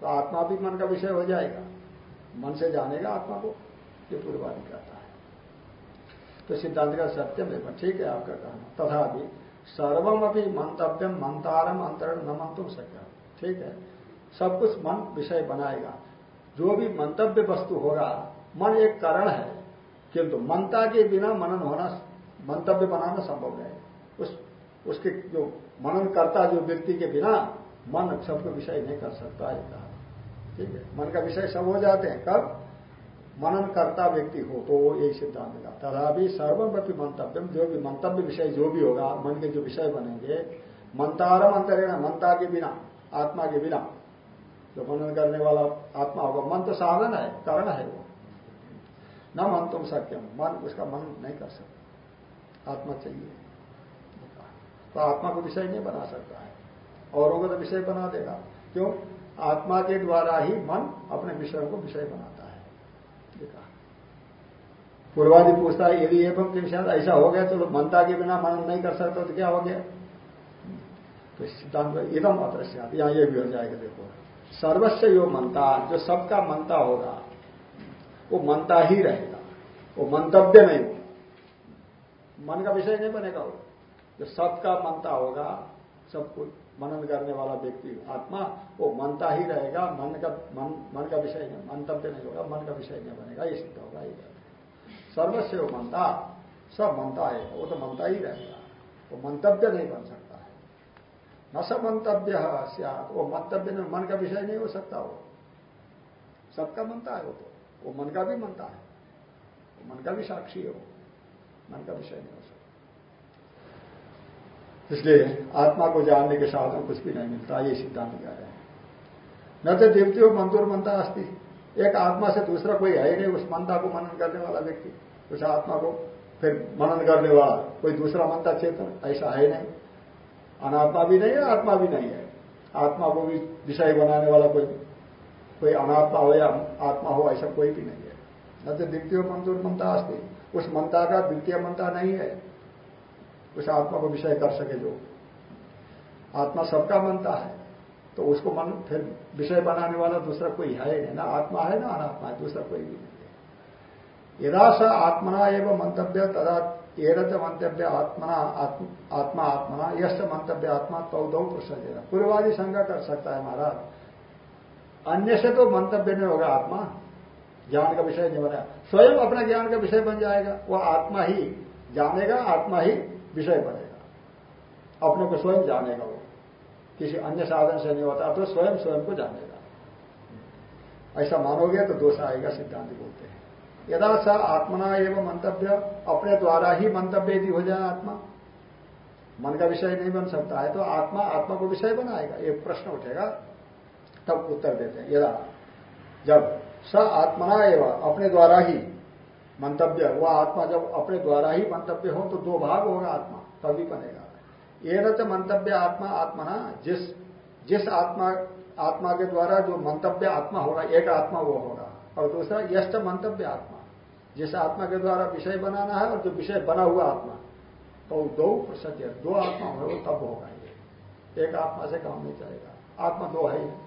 तो आत्मा भी मन का विषय हो जाएगा। मन से जानेगा आत्मा को। ये पूर्वादि कहता है। तो सिद्धांत का सत्य में, ठीक है आपका कहना। तथा भी सर्वम अभी मंतव्यम, मंतारम अंतरण न मंतुम सके ठीक है। सब कुछ मन विषय बनाएगा। जो भी मंतव्य वस्तु होगा, मन एक कारण है। किंतु मनता के बिना मनन होना मंतव्य बनाना संभव नहीं उस, उसके जो मनन करता जो व्यक्ति के बिना मन सबको विषय नहीं कर सकता है। कहा ठीक है? मन का विषय सब हो जाते हैं। कब? मनन करता व्यक्ति हो तो यही सिद्धांत का तथा भी सर्वव्यापी मंतव्य जो भी मंतव्य विषय जो भी होगा, मन के जो विषय बनेंगे, मंतारम अंतरेण मनता के बिना, आत्मा के बिना, जो मनन करने वाला आत्मा होगा, मन तो साधन है, कारण है वो। न मन तुम सक्यम मन, उसका मन नहीं कर सकता। आत्मा चाहिए। तो आत्मा को विषय नहीं बना सकता है। औरों को तो विषय बना देगा। क्यों? आत्मा के द्वारा ही मन अपने विषयों को विषय बनाता है। पूर्वादि पूछता है, यदि एवं के विषय ऐसा हो गया चलो मनता के बिना मन नहीं कर सकता तो क्या हो गया? तो सिद्धांत इदम अदृश्य यहाँ ये भी हो जाएगा, देखो। सर्वस्व यो मनता। जो सबका मनता होगा वो मनता ही रहेगा, वो मंतव्य नहीं मन का विषय नहीं बनेगा वो। जो सबका मनता होगा, सब कुछ मनन करने वाला व्यक्ति, आत्मा, वो मनता ही रहेगा, मन का, मन मन का विषय नहीं, मंतव्य नहीं होगा, मन का विषय नहीं बनेगा, ये सिद्ध होगा, ये सर्वस्व मनता, सब मनता है, वो तो मनता ही रहेगा। वो मंतव्य नहीं बन सकता है। न सब मंतव्य है वो मंतव्य मन का विषय नहीं हो सकता वो। सबका मनता है वो तो। वो मन का भी मनता है। वो मन का भी साक्षी है वो। मन का विषय नहीं हो सकता। इसलिए आत्मा को जानने के साधन कुछ भी नहीं मिलता, ये सिद्धांत कह रहे हैं। न तो देवतियों मंतुर मनता अस्थि एक आत्मा से दूसरा कोई है ही नहीं, उस मनता को मनन करने वाला व्यक्ति। उस आत्मा को फिर मनन करने वाला कोई दूसरा मनता चेतन ऐसा है नहीं। अनात्मा भी नहीं है, आत्मा भी नहीं है। आत्मा को भी विषय बनाने वाला कोई कोई अनात्मा हो या आत्मा हो, ऐसा कोई भी नहीं है। न तो द्वितीय मंतुर ममता अस्थि उस मनता का द्वितीय मनता नहीं है। उस आत्मा को विषय कर सके जो। आत्मा सबका मनता है। तो उसको मन फिर विषय बनाने वाला दूसरा कोई है नहीं। ना आत्मा है, ना अनात्मा है, दूसरा कोई भी नहीं है। यदा स आत्मना एवं मंतव्य तदा एरत मंतव्य आत्मना, आत्मा आत्मना यश मंतव्य आत्मा तो दो प्रसन्न पूर्वादि संज्ञा कर सकता है महाराज। अन्य से तो मंतव्य नहीं होगा आत्मा। ज्ञान का विषय नहीं बना स्वयं अपना ज्ञान का विषय बन जाएगा। वह आत्मा ही जानेगा, आत्मा ही विषय बनेगा। अपने को स्वयं जानेगा वो। किसी अन्य साधन से नहीं होता तो स्वयं स्वयं को जानेगा। ऐसा मानोगे तो दोष आएगा, सिद्धांत बोलते हैं। यदा स आत्मना एवं मंतव्य, अपने द्वारा ही मंतव्य यदि हो जाए आत्मा, मन का विषय नहीं बन सकता है तो आत्मा आत्मा को विषय बनाएगा। एक प्रश्न उठेगा तब उत्तर देते हैं। यदा जब स आत्मना एवं अपने द्वारा ही मंतव्य, वह आत्मा जब अपने द्वारा ही मंतव्य हो तो दो भाग होगा आत्मा, तभी बनेगा। ये न मंतव्य आत्मा, आत्मना, जिस जिस आत्मा आत्मा के द्वारा जो मंतव्य आत्मा होगा, एक आत्मा वो होगा। और दूसरा यश मंतव्य आत्मा, जिस आत्मा के द्वारा विषय बनाना है और जो विषय बना हुआ आत्मा तो दो प्रसन्न दो आत्मा हो, तब होगा ये। एक आत्मा से काम नहीं चलेगा। आत्मा दो है।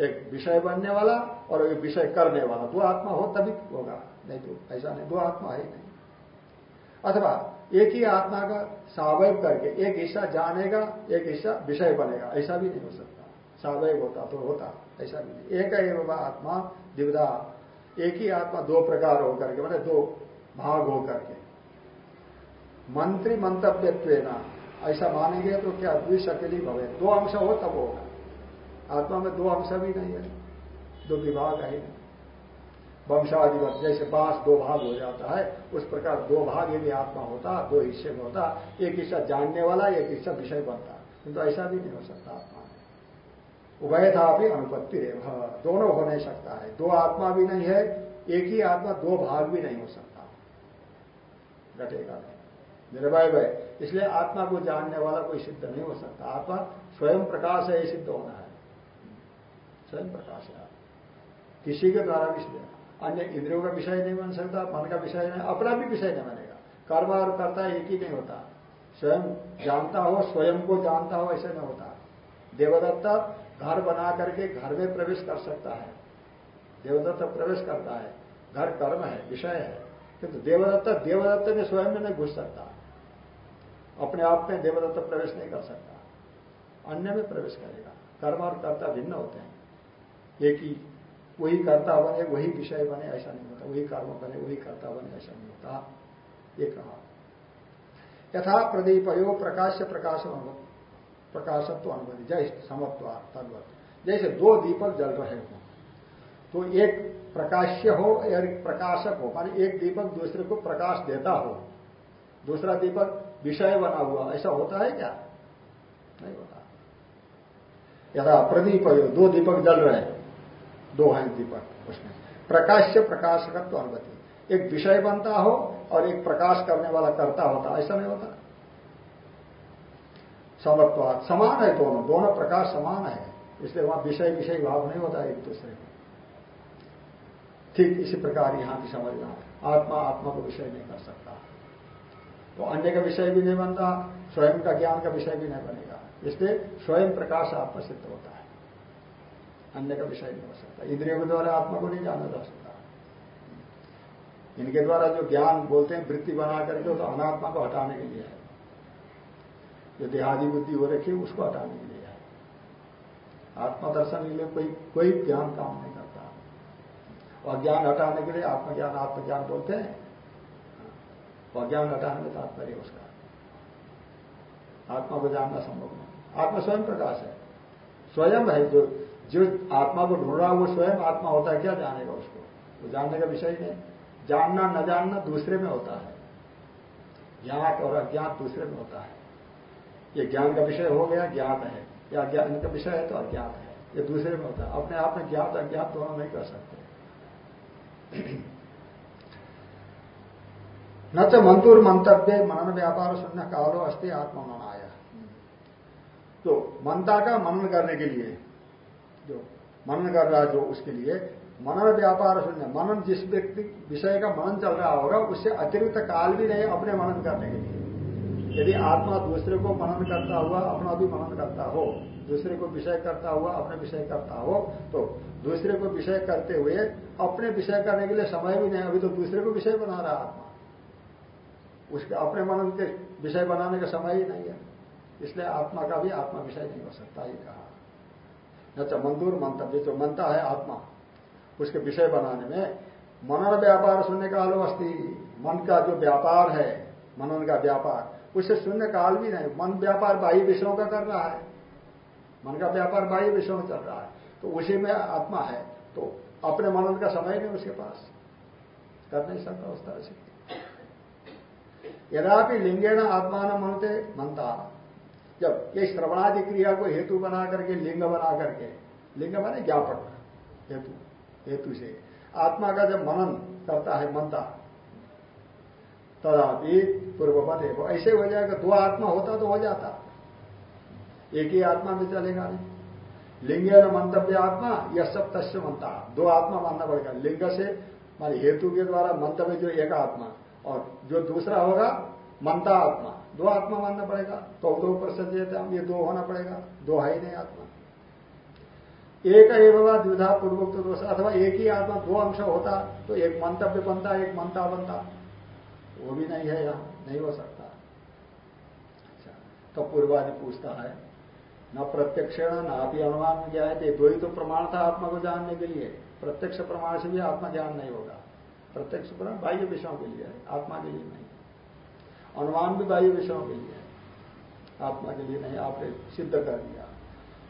एक विषय बनने वाला और एक विषय करने वाला। दो आत्मा हो तभी होगा। नहीं तो ऐसा नहीं, दो आत्मा है नहीं। अथवा एक ही आत्मा का सावयव करके एक हिस्सा जानेगा, एक हिस्सा विषय बनेगा। ऐसा भी नहीं हो सकता। सावयव होता तो होता, ऐसा भी नहीं। एक एवं आत्मा दिवदा एक ही आत्मा दो प्रकार होकर के मतलब दो भाग होकर के मंत्री मंतव्यत्व ऐसा मानेंगे तो क्या द्विशकली भवे दो अंश हो तब होगा। आत्मा में दो अंश भी नहीं है, दो विभाग है नहीं। वंशाधिपत जैसे बाँस दो भाग हो जाता है, उस प्रकार दो भाग यदि आत्मा होता, दो हिस्से में होता, एक हिस्सा जानने वाला, एक हिस्सा विषय बनता। किंतु तो ऐसा भी नहीं हो सकता आत्मा में। उभय था भी अनुपत्ति रे दोनों हो नहीं सकता है। दो आत्मा भी नहीं है, एक ही आत्मा, दो भाग भी नहीं हो सकता। घटेगा नहीं। निर्भय भय इसलिए आत्मा को जानने वाला कोई सिद्ध नहीं हो सकता। आत्मा स्वयं प्रकाश है सिद्ध होना है। स्वयं प्रकाश है। किसी के द्वारा भी अन्य इंद्रियों का विषय नहीं बन सकता, मन का विषय नहीं, अपना भी विषय नहीं बनेगा। कर्म और कर्ता एक ही नहीं होता। स्वयं जानता हो, स्वयं को जानता हो, ऐसे नहीं होता। देवदत्ता घर बना करके घर में प्रवेश कर सकता है। देवदत्त प्रवेश करता है। घर कर्म है, विषय है। किंतु देवदत्त देवदत्त में स्वयं में नहीं घुस सकता। अपने आप में देवदत्त प्रवेश नहीं कर सकता। अन्य में प्रवेश करेगा। कर्म और कर्ता भिन्न होते हैं। एक ही वही कर्ता बने, वही विषय बने, ऐसा नहीं होता। वही कर्म बने, वही कर्ता बने, ऐसा नहीं होता। ये कहा। यथा प्रदीपयो प्रकाश प्रकाश प्रकाशत्व अनुभव। जय समत्व, तद्वत। जैसे दो दीपक जल रहे हो तो एक प्रकाश्य हो या प्रकाशक हो। मानी एक दीपक दूसरे को प्रकाश देता हो। दूसरा दीपक विषय बना हुआ। ऐसा होता है क्या? नहीं होता। यथा प्रदीप दो दीपक जल रहे। हैं दो हैं दीपक उसमें। प्रकाश से प्रकाशकत्व अनुमति एक विषय बनता हो और एक प्रकाश करने वाला करता होता, ऐसा नहीं होता। समत्वाद समान है दोनों दोनों प्रकाश समान है, इसलिए वहाँ विषय विषय भाव नहीं होता एक दूसरे में। ठीक इसी प्रकार यहाँ भी समझना आत्मा आत्मा को विषय नहीं कर सकता। तो अन्य का विषय भी नहीं बनता, स्वयं का ज्ञान का विषय भी नहीं बनेगा। इसलिए स्वयं प्रकाश आत्मा सिद्ध होता है। अन्य का विषय नहीं हो सकता। इंद्रियों के द्वारा आत्मा को नहीं जाना जा सकता। इनके द्वारा जो ज्ञान बोलते हैं, वृत्ति बना करके तो अनात्मा को हटाने के लिए है। जो देहादि बुद्धि हो रखी है उसको हटाने के लिए है। आत्मा दर्शन के लिए कोई कोई ज्ञान काम नहीं करता। और ज्ञान हटाने के लिए आत्मज्ञान आत्मज्ञान बोलते हैं। और ज्ञान हटाने में तात्पर्य उसका। आत्मा को जानना संभव नहीं। आत्मा स्वयं प्रकाश है। स्वयं है जो जो आत्मा को ढूंढ रहा वो स्वयं आत्मा होता है, क्या जानेगा उसको? वो जानने का विषय ही नहीं। जानना, न जानना दूसरे में होता है। ज्ञात और अज्ञात दूसरे में होता है। ये ज्ञान का विषय हो गया, ज्ञात है। या ज्ञान का विषय है तो अज्ञात है। ये दूसरे में होता है। अपने आप में ज्ञात, अज्ञात दोनों नहीं कर सकते। न तो मंतुर मंतव्य मनन व्यापार शून्य कालो अस्थि आत्मा आया तो मनता का मनन करने के लिए जो मनन कर रहा है, जो उसके लिए मनन व्यापार शून्य मनन जिस व्यक्ति, विषय का मनन चल रहा होगा, उससे अतिरिक्त काल भी नहीं अपने मनन करने के लिए। यदि आत्मा दूसरे को मनन करता हुआ, अपना भी मनन करता हो, दूसरे को विषय करता हुआ, अपने विषय करता हो तो दूसरे को विषय करते हुए अपने विषय करने के लिए समय भी नहीं। अभी तो दूसरे को विषय बना रहा आत्मा। उसके अपने मनन के विषय बनाने का समय ही नहीं है। इसलिए आत्मा का भी आत्मा विषय नहीं हो सकता ही कहा। न तो मंदूर मंतव्य जो मनता है आत्मा, उसके विषय बनाने में मनन व्यापार शून्य काल अस्थि मन का जो व्यापार है, मनन का व्यापार उससे शून्य काल भी नहीं, मन व्यापार बाह्य विषयों का कर रहा है। मन का व्यापार बाह्य विषयों में चल रहा है तो उसी में आत्मा है तो अपने मनन का समय नहीं उसके पास। कर नहीं सकता उस तरह से। यदापि लिंगेण न मनते मनता जब ये श्रवणादि क्रिया को हेतु बना करके, लिंग बना करके, लिंग माने ज्ञापक हेतु हेतु से। आत्मा का जब मनन करता है, मनता, तदापि पूर्वपद है। ऐसे हो जाएगा, दो आत्मा होता तो हो जाता। एक ही आत्मा में चलेगा नहीं। लिंग न मंतव्य आत्मा, यह सब तस्य मनता। दो आत्मा मानना पड़ेगा। लिंग से, मान हेतु के द्वारा मंतव्य जो एक आत्मा, और जो दूसरा होगा मनता आत्मा। दो आत्मा मानना पड़ेगा तो दो प्रसिद्ध हम ये दो होना पड़ेगा। दो है ही नहीं आत्मा। एक एवं द्विधा पूर्वोक्त दोष, अथवा एक ही आत्मा दो अंश होता तो एक मंतव्य बनता, एक मंता बनता। वो भी नहीं है यहाँ, नहीं हो सकता। अच्छा तो पूर्वादि पूछता है, न प्रत्यक्षण न अभी अनुमान में क्या है दो ही तो प्रमाण था आत्मा को जानने के लिए। प्रत्यक्ष प्रमाण से भी आत्मा ज्ञान नहीं होगा। प्रत्यक्ष प्रमाण बाह्य विषयों के लिए आत्मा के लिए नहीं। अनुमान भी बाह्य विषयों के लिए। आत्मा के लिए नहीं, आपने सिद्ध कर दिया।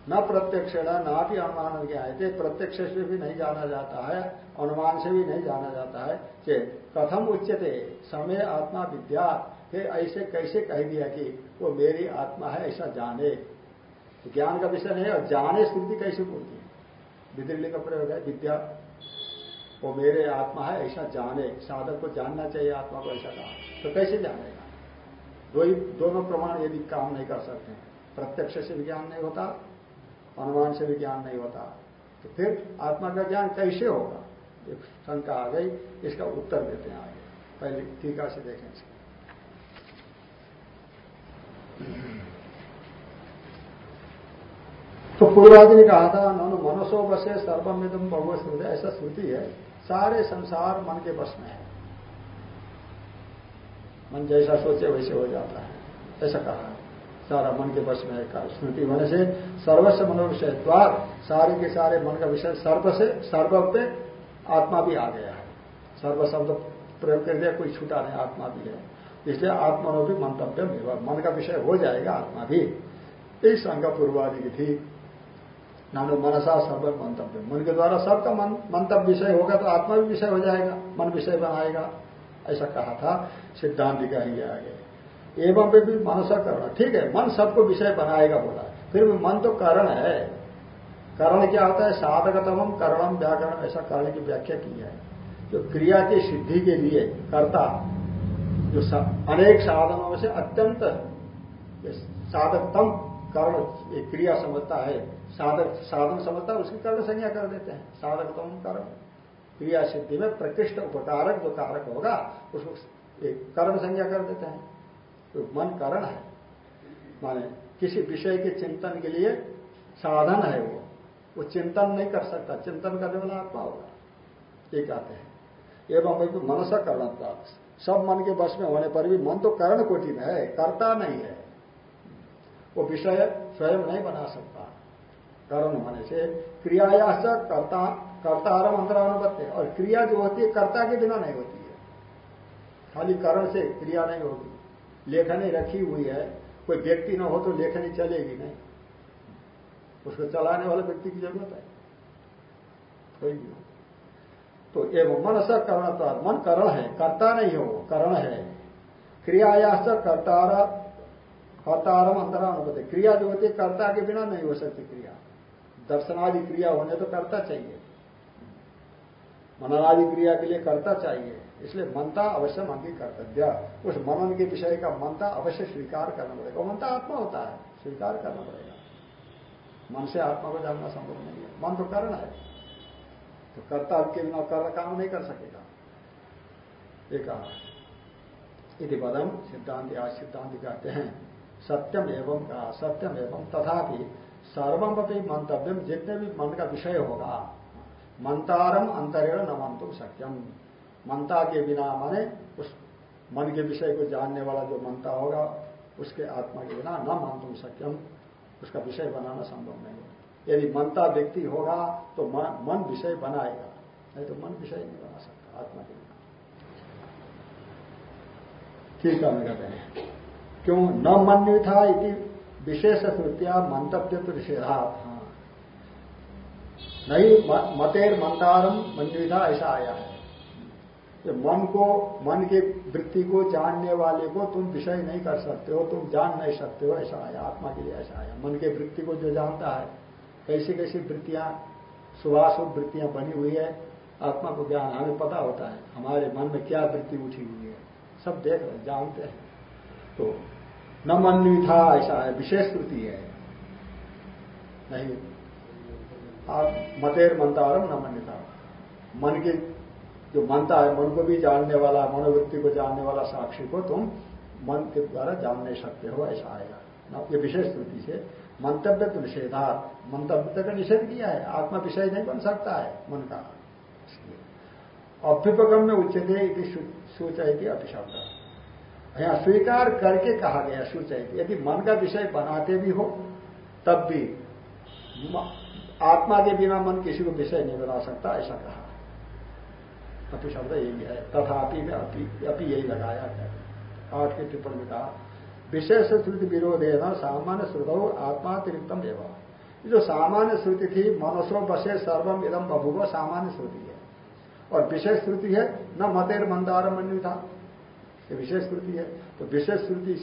न प्रत्यक्ष ना भी अनुमान के आए थे। प्रत्यक्ष से भी नहीं जाना जाता है, अनुमान से भी नहीं जाना जाता है। कि कथम उच्चते समय आत्मा विद्या। ऐसे कैसे कह दिया कि वो मेरी आत्मा है, ऐसा जाने। ज्ञान का विषय नहीं, और जाने स्मृति कैसे बोलती है? विद्रली का प्रयोग है, विद्या। वो मेरे आत्मा है, ऐसा जाने। साधक को जानना चाहिए, आत्मा को ऐसा कहा। तो कैसे जानेगा दो ही, दोनों प्रमाण यदि काम नहीं कर सकते, प्रत्यक्ष से भी ज्ञान नहीं होता, अनुमान से भी ज्ञान नहीं होता तो फिर आत्मा का ज्ञान कैसे होगा? एक शंका आ गई, इसका उत्तर देते हैं आगे। पहले टीका से देखें इसको। तो पूर्वादि ने कहा था, ननु मनुष्यो बसे सर्वमिदम बहु श्रुति ऐसा श्रुति है, सारे संसार मन के बस में है। मन जैसा सोचे वैसे हो जाता है। ऐसा कहा। सारा मन के वश में है स्मृति होने से सर्वस्व मनोविषय द्वार, सारे के सारे मन का विषय सर्व से, सर्व पे आत्मा भी आ गया है। सर्व शब्द प्रयोग कर दिया, कोई छूटा नहीं, आत्मा भी है। इसलिए आत्मनो भी मंतव्य मन का विषय हो जाएगा, आत्मा भी। यही शंका पूर्वादि की थी। नानो मनसा सर्व मंतव्य मन के द्वारा सबका मंतव्य विषय होगा तो आत्मा भी विषय हो जाएगा, मन विषय बनाएगा ऐसा कहा था, सिद्धांत का ही आगे। एवं पे भी मनुष्य करण। ठीक है, मन सबको विषय बनाएगा बोला। फिर भी मन तो कारण है। कारण क्या होता है? साधकतम करणम व्याकरण, ऐसा कारण की व्याख्या की है। जो क्रिया की सिद्धि के लिए कर्ता, जो अनेक साधनों में से अत्यंत साधकतम कर्ण क्रिया समझता है। साधक, साधन समझता है, उसकी कर्ण संज्ञा कर देते हैं। साधकतम कर्ण। क्रिया सिद्धि में प्रकृष्ट उपकारक जो कारक होगा, उसको एक कर्म संज्ञा कर देते हैं। तो मन कारण है। माने किसी विषय के चिंतन के लिए साधन है वो। वो चिंतन नहीं कर सकता। चिंतन करने वाला आत्मा होगा। ये कहते हैं। एवं भाई मनसा करण प्राप्त। सब मन के बस में होने पर भी मन तो करण कोटि में है। करता नहीं है। वो विषय स्वयं नहीं बना सकता। करण होने से क्रियाया से कर्ता कर्तारम अंतरानुपत्य और क्रिया जो होती है, कर्ता के बिना नहीं होती है। खाली करण से क्रिया नहीं होगी। लेखनी रखी हुई है। कोई व्यक्ति ना हो तो लेखनी चलेगी नहीं। उसको चलाने वाले व्यक्ति की ज़रूरत है। कोई भी तो एवं मन स करण तो। मन करण है, कर्ता नहीं हो, करण है। क्रियाया कर्तारा, कर्तारम अंतरानुपति क्रिया जो होती है, कर्ता के बिना नहीं हो सकती क्रिया। दर्शनादि क्रिया होने तो कर्ता चाहिए। मननादि क्रिया के लिए कर्ता चाहिए। इसलिए मनता अवश्य मंगी कर्तव्य। उस मनन के विषय का मनता अवश्य स्वीकार करना पड़ेगा। मनता आत्मा होता है, स्वीकार करना पड़ेगा। मन से आत्मा को जानना संभव नहीं है। मन तो कर्ण है। तो कर्ता के बिना कर्ण काम नहीं कर सकेगा। एक यदि पदम सिद्धांत, आज सिद्धांत कहते हैं, सत्यम एवं कहा, सत्यम एवं तथापि सर्वम अपनी मंतव्य जितने भी मन का विषय होगा मंतारम अंतरेण न मंतुम सक्यम मनता के बिना माने उस मन के विषय को जानने वाला जो मनता होगा उसके आत्मा के बिना न मान तुम सक्यम उसका विषय बनाना संभव नहीं होगा यदि मनता व्यक्ति होगा तो मन, विषय बनाएगा। नहीं तो मन विषय नहीं बना सकता आत्मा के बिना। ठीक है हैं। क्यों न मन्यु था इति विशेष श्रुतिया मंतव्य तो निषेधा हाँ नहीं मतेर मंदारम मंजुधा ऐसा आया है। कि मन को, मन की वृत्ति को, जानने वाले को तुम विषय नहीं कर सकते हो, तुम जान नहीं सकते हो, ऐसा आया, आत्मा के लिए ऐसा आया। मन के वृत्ति को जो जानता है कैसी कैसी वृत्तियाँ सुभाषुभ वृत्तियाँ बनी हुई है, आत्मा को ज्ञान, हमें पता होता है, हमारे मन में क्या वृत्ति उठी हुई है, सब देख रहे जानते हैं। तो न मन था ऐसा है, विशेष त्रुटि है। नहीं आप मतेर मंतारम न मन था मन की जो मनता है, मन को भी जानने वाला, मनोवृत्ति को जानने वाला साक्षी को तुम मन के द्वारा जान नहीं सकते हो, ऐसा आएगा। ये विशेष त्रुटि से मंतव्य तो निषेधार्थ मंतव्य का निषेध किया है, आत्मा विषय नहीं बन सकता है, मन का। अभ्युपगम में उच्चते सूचयती अभिशब्द। यहाँ स्वीकार करके कहा गया सूचयती। यदि मन का विषय बनाते भी हो, तब भी आत्मा के बिना मन किसी को विषय नहीं बना सकता, ऐसा कहा। अपि शब्द यही है, तथापि में अपि यही लगाया है। आठ के टिप्पणी में कहा विशेष श्रुति विरोधे न, सामान्य श्रुत आत्मातिरिक्तम एवं। जो सामान्य श्रुति थी, मनसो बसे सर्वम इदम बभुव, सामान्य श्रुति है। और विशेष श्रुति है, न मतेर मंदार था विशेष श्रुति है तो विशेष श्रुति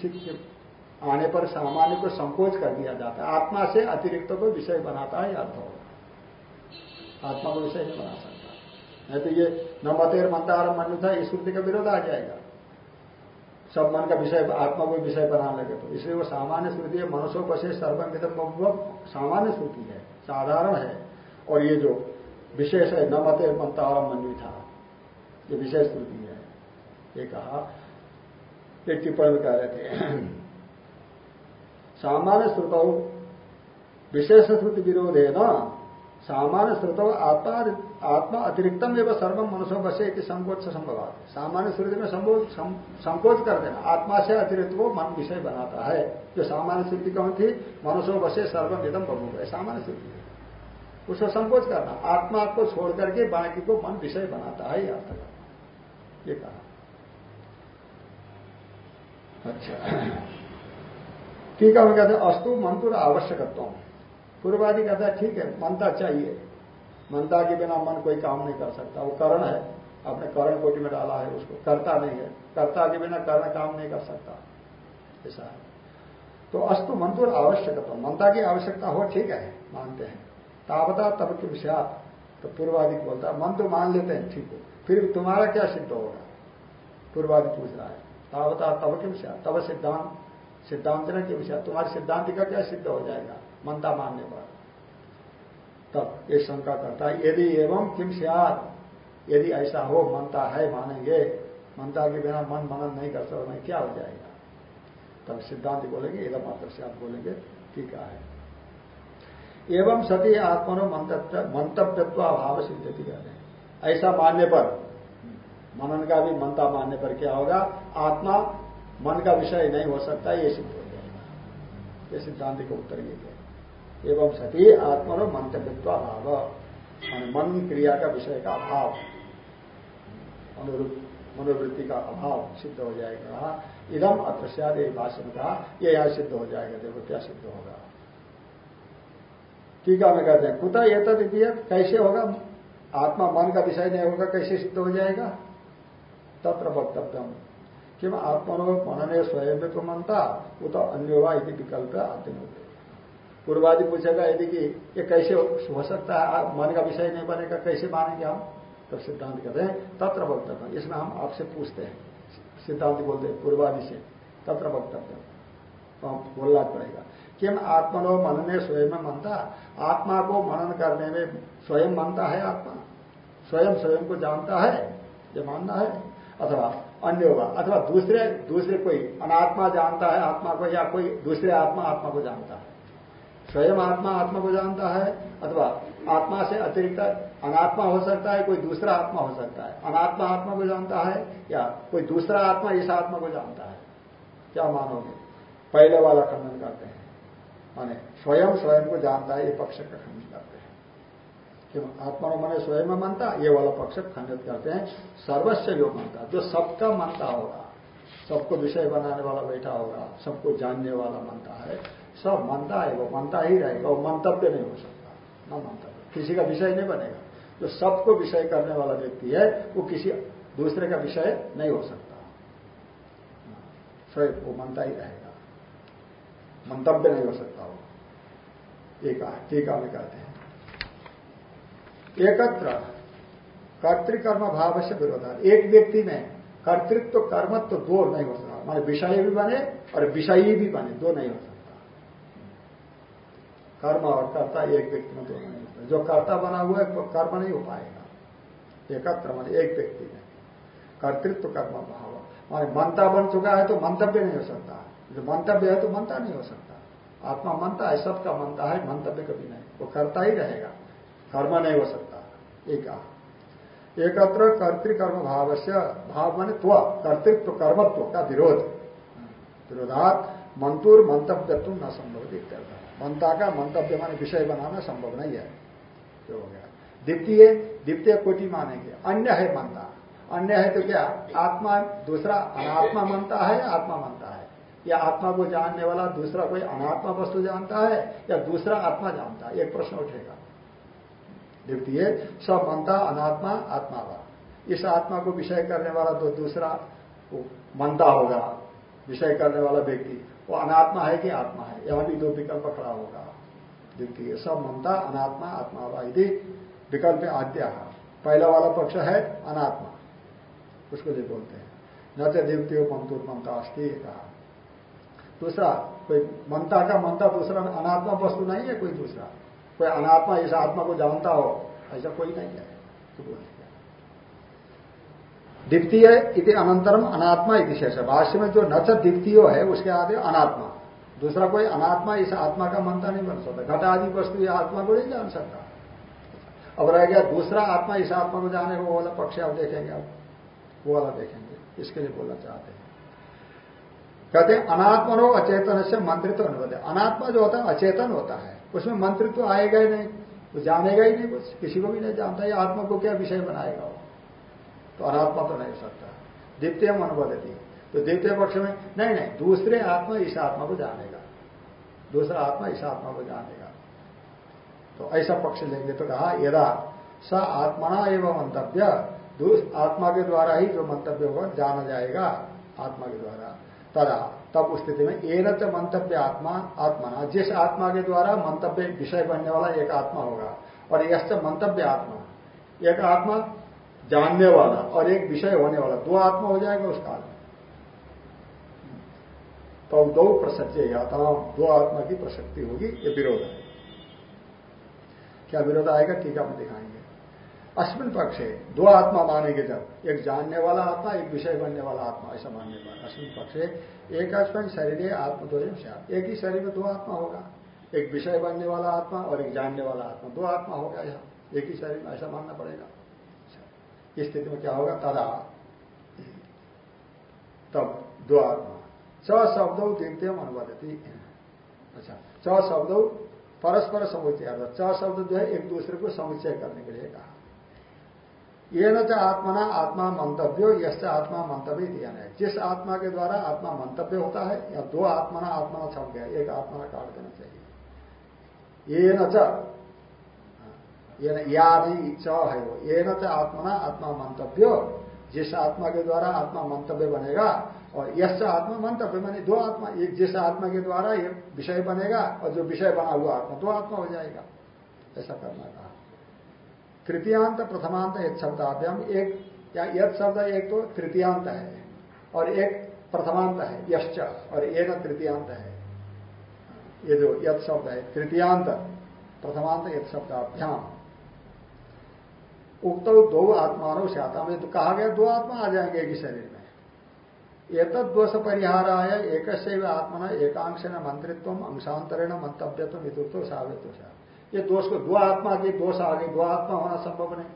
आने पर सामान्य को संकोच कर दिया जाता है। आत्मा से अतिरिक्त को विषय बनाता है, अर्थ होगा आत्मा को विषय नहीं बना सकता। नहीं तो ये न मतेर मंदार मनु था, इस श्रुति का विरोध आ जाएगा। सब मन का विषय, आत्मा को विषय बनाने लगे तो। इसलिए वो सामान्य श्रुति है मनुष्य पशे सर्वमिदम सामान्य श्रुति है, साधारण है। और ये जो विशेष है न मते मंतार मनु था, ये विशेष श्रुति है। ये कहा, एक टिप्पणी कह रहे थे सामान्य श्रुत, विशेष श्रुति विरोध है ना सामान्य श्रुतो आत्मा आत्मा अतिरिक्तम एवं सर्वम मनुष्य बसे कि संकोच से संभव सामान्य श्रुति में संकोच कर देना। आत्मा से अतिरिक्त को मन विषय बनाता है। जो सामान्य श्रुति कौन थी? मनुष्य बसे इदम बबू है सामान्य श्रुति उसको संकोच करना। आत्मा को छोड़ करके बाकी को मन विषय बनाता है अर्थ करना ये कहा। अच्छा। ठीक है कहते हैं, अस्तु मंत्र आवश्यकत्व पूर्वादि कहता है, ठीक है मनता चाहिए। मनता के बिना मन कोई काम नहीं कर सकता। वो करण है, आपने करण कोटि में डाला है, उसको करता नहीं है। कर्ता के बिना कर्ण काम नहीं कर सकता। ऐसा है। तो अस्तु मंत्र आवश्यकता मनता की आवश्यकता हो, ठीक है, मानते हैं। तावता तब के विषयात तो पूर्वादि बोलता है मन तो मान लेते हैं, ठीक है। फिर तुम्हारा क्या सिद्ध होगा? पूर्वादि पूछ रहा है, तावता तब के विषय तब सिद्धांत सिद्धांत के विषय तुम्हारे सिद्धांत का क्या सिद्ध हो जाएगा? मनता मानने पर। तब ये शंका करता है, यदि एवं किम सियाद? यदि ऐसा हो मनता है, मानेंगे। मनता के बिना मन मनन नहीं कर सकते क्या हो जाएगा? तब सिद्धांत बोलेंगे एकदम मात्र से आप बोलेंगे, ठीक है। एवं सती आत्मनो मंतव्यत्व अभाव सिद्धति कहते हैं। ऐसा मानने पर, मनन का भी मनता मानने पर क्या होगा? आत्मा मन का विषय नहीं हो सकता, ये सिद्ध हो जाएगा। ये सिद्धांत का उत्तर ये है एवं सती आत्मनो मंतव्यत्व अभाव मन क्रिया का विषय का अभाव, मनोवृत्ति का अभाव सिद्ध हो जाएगा। इधम अत्रस्याद भाषण का ये यहाँ सिद्ध हो जाएगा, देखो क्या सिद्ध होगा। टीका में कहते हैं, कुता ये तद कैसे होगा? आत्मा मन का विषय नहीं होगा, कैसे सिद्ध हो जाएगा? तत्र वक्तव्यम। किम आत्मनो मनने स्वयं में तो मनता वो तो अन्योवा विकल्प आते होते पूर्वादि पूछेगा यदि कि ये कैसे हो सकता है मन का विषय नहीं बनेगा, कैसे मानेंगे हम? तो सिद्धांत कहते हैं, तत्र वक्तव्य इसमें हम आपसे पूछते हैं। सिद्धांत बोलते हैं, पूर्वादि से, तत्र वक्तव्य तो बोलना पड़ेगा। कि हम आत्मनो मनने स्वयं में मनता, आत्मा को मनन करने में स्वयं मानता है आत्मा? स्वयं स्वयं को जानता है, ये मानना है? अथवा अन्य होगा। अथवा दूसरे दूसरे कोई अनात्मा जानता है, आत्मा को, या कोई दूसरे आत्मा आत्मा को जानता है। स्वयं आत्मा आत्मा को जानता है, अथवा आत्मा से अतिरिक्त अनात्मा हो सकता है, कोई दूसरा आत्मा हो सकता है। अनात्मा, आत्मा को जानता है, या कोई दूसरा आत्मा इस आत्मा को जानता है। क्या मानोगे? पहले वाला खंडन करते हैं। माने स्वयं स्वयं को जानता है, ये पक्ष का खंडन करते हैं। क्यों आत्मा मने स्वयं मानता ये वाला पक्ष खंडित करते हैं। सर्वस्व जो मानता जो सबका मानता होगा, सबको विषय बनाने वाला बैठा होगा, सबको जानने वाला मानता है, सब मनता है, वो मनता ही रहेगा, वो मंतव्य नहीं हो सकता, न मंतव्य किसी का विषय नहीं बनेगा। जो सबको विषय करने वाला व्यक्ति है, वो किसी दूसरे का विषय नहीं हो सकता। स्वयं वो मनता ही रहेगा। मंतव्य नहीं हो सकता वो। एक टीका में कहते हैं। एकत्र कर्तिकर्म भाव से विरोधा एक व्यक्ति में कर्तृत्व, कर्मत्व तो दो नहीं हो सकता। मान विषय भी बने और विषयी भी बने, दो नहीं हो सकता। कर्म और कर्ता एक व्यक्ति में दो नहीं हो सकता। जो कर्ता बना हुआ है, वो कर्म नहीं हो पाएगा। एकत्र मान एक व्यक्ति में। कर्तृत्व कर्म भाव मान मनता बन चुका है तो मंतव्य नहीं हो सकता। जो मंतव्य है तो मनता नहीं हो सकता। आत्मा मनता है, सबका मनता है, मंतव्य कभी नहीं। वो करता ही रहेगा। कर्म नहीं हो सकता। एक एकत्र कर्तृकर्म भाव से भाव मान त्व कर्तृत्व कर्मत्व का विरोध। विरोधात मंतुर मंतव्यत्व न संभव मंता का मंतव्य माने विषय बनाना संभव नहीं है। जो हो गया। द्वितीय द्वितीय कोटि मानेंगे। अन्य है मनता अन्य है तो क्या? आत्मा दूसरा अनात्मा मानता है या आत्मा मानता है? या आत्मा को जानने वाला दूसरा कोई अनात्मा वस्तु जानता है या दूसरा आत्मा जानता है? एक प्रश्न उठेगा। द्वितीय सब मनता, अनात्मा आत्मा वा इस आत्मा को विषय करने वाला तो दूसरा मनता होगा, विषय करने वाला व्यक्ति। वो अनात्मा है कि आत्मा है? यहाँ भी दो विकल्प खड़ा होगा। द्वितीय सब ममता अनात्मा आत्मा वा यदि विकल्प आद्य। पहला वाला पक्ष है अनात्मा। उसको जो बोलते हैं। न तो द्वितीय मंतुर मनता अस्थि कहा। दूसरा, कोई ममता का ममता दूसरा, अनात्मा वस्तु नहीं है, कोई दूसरा। कोई अनात्मा इस आत्मा को जानता हो, ऐसा कोई नहीं है। तो द्वितीय इति अनंतरम अनात्मा इति शेष। भाष्य में जो नच द्वितीय है, उसके आगे अनात्मा। दूसरा कोई अनात्मा इस आत्मा का मनता नहीं बन सकता। घट आदि वस्तु ये आत्मा को नहीं जान सकता। अब रह गया दूसरा आत्मा, इस आत्मा को जाने वो वाला पक्ष आप देखेंगे आप। वो वाला देखेंगे। इसके लिए बोलना चाहते हैं। कहते हैं, अनात्मनो अचेतन से मंत्रित्व अनुभव अनात्मा जो होता है, अचेतन होता है। उसमें मंत्रित्व तो आएगा ही नहीं, वो जानेगा ही नहीं कुछ, किसी को भी नहीं जानता ये आत्मा को क्या विषय बनाएगा वो। तो अनात्मा तो नहीं हो सकता। द्वितीय अनुभवती तो द्वितीय पक्ष में, नहीं नहीं, दूसरे आत्मा इस आत्मा को जानेगा। दूसरा आत्मा इस आत्मा को जानेगा। तो ऐसा पक्ष लेंगे तो कहा, यदा स आत्मना एवं मंतव्य आत्मा के द्वारा ही जो मंतव्य होगा, जाना जाएगा आत्मा के द्वारा। तदा तब उस स्थिति में एन मंतव्य आत्मा आत्मा। जिस आत्मा के द्वारा मंतव्य विषय बनने वाला एक आत्मा होगा, और यश मंतव्य आत्मा। एक आत्मा जानने वाला और एक विषय होने वाला। दो आत्मा हो जाएगा उस काल में। तो दो प्रसज्य याता दो आत्मा की प्रसक्ति होगी, ये विरोध है। क्या विरोध आएगा? टीका में दिखाएँगे। अश्विन पक्ष है दो आत्मा मानेंगे जब, एक जानने वाला आत्मा, एक विषय बनने वाला आत्मा, ऐसा मानने पर अश्विन पक्ष एक अश्विन शरीर आत्मा, दो एक ही शरीर में दो आत्मा होगा। एक विषय बनने वाला आत्मा और एक जानने वाला आत्मा। दो आत्मा होगा यहाँ। एक ही शरीर में ऐसा मानना पड़ेगा। इस स्थिति में क्या होगा? तदा। तब दो आत्मा। च शब्द द्वितीय अनुवादती। अच्छा। च शब्द परस्पर समुचय च शब्द जो है, एक दूसरे को समुचय करने के लिए कहा। ये न आत्मना आत्मा मंतव्यो यश आत्मा मंतव्य दिया है। जिस आत्मा के द्वारा आत्मा मंतव्य होता है, या दो आत्मना आत्मा छप गया, एक आत्मा काट देना चाहिए। ये न ये या नहीं च है वो। ये न आत्मना आत्मा मंतव्यो, जिस आत्मा के द्वारा आत्मा मंतव्य बनेगा, और यश आत्मा मंतव्य मानी दो आत्मा, एक जिस आत्मा के द्वारा ये विषय बनेगा, और जो विषय बना हुआ आत्मा, दो आत्मा हो जाएगा। ऐसा करना कहा तृतीयांत प्रथमांत एक शब्दाभ्याम एक, या यद शब्द एक तो तृतीयांत है, और एक प्रथमांत है, यश्च, और एक तृतीयांत है। ये जो यद शब्द है, तृतीयांत, प्रथमांत यद शब्दाभ्याम उक्त दो आत्मानों से आता में तो कहा गया, दो आत्मा आ जाएँगे एक ही शरीर में। एक दोष परिहार आया एक आत्मा एकांश न मंत्रित्व अंशांतरेण मंतव्य मितृत्व सावित्व ये दोष को दो आत्मा की, दोष आ गई दो आत्मा होना संभव नहीं।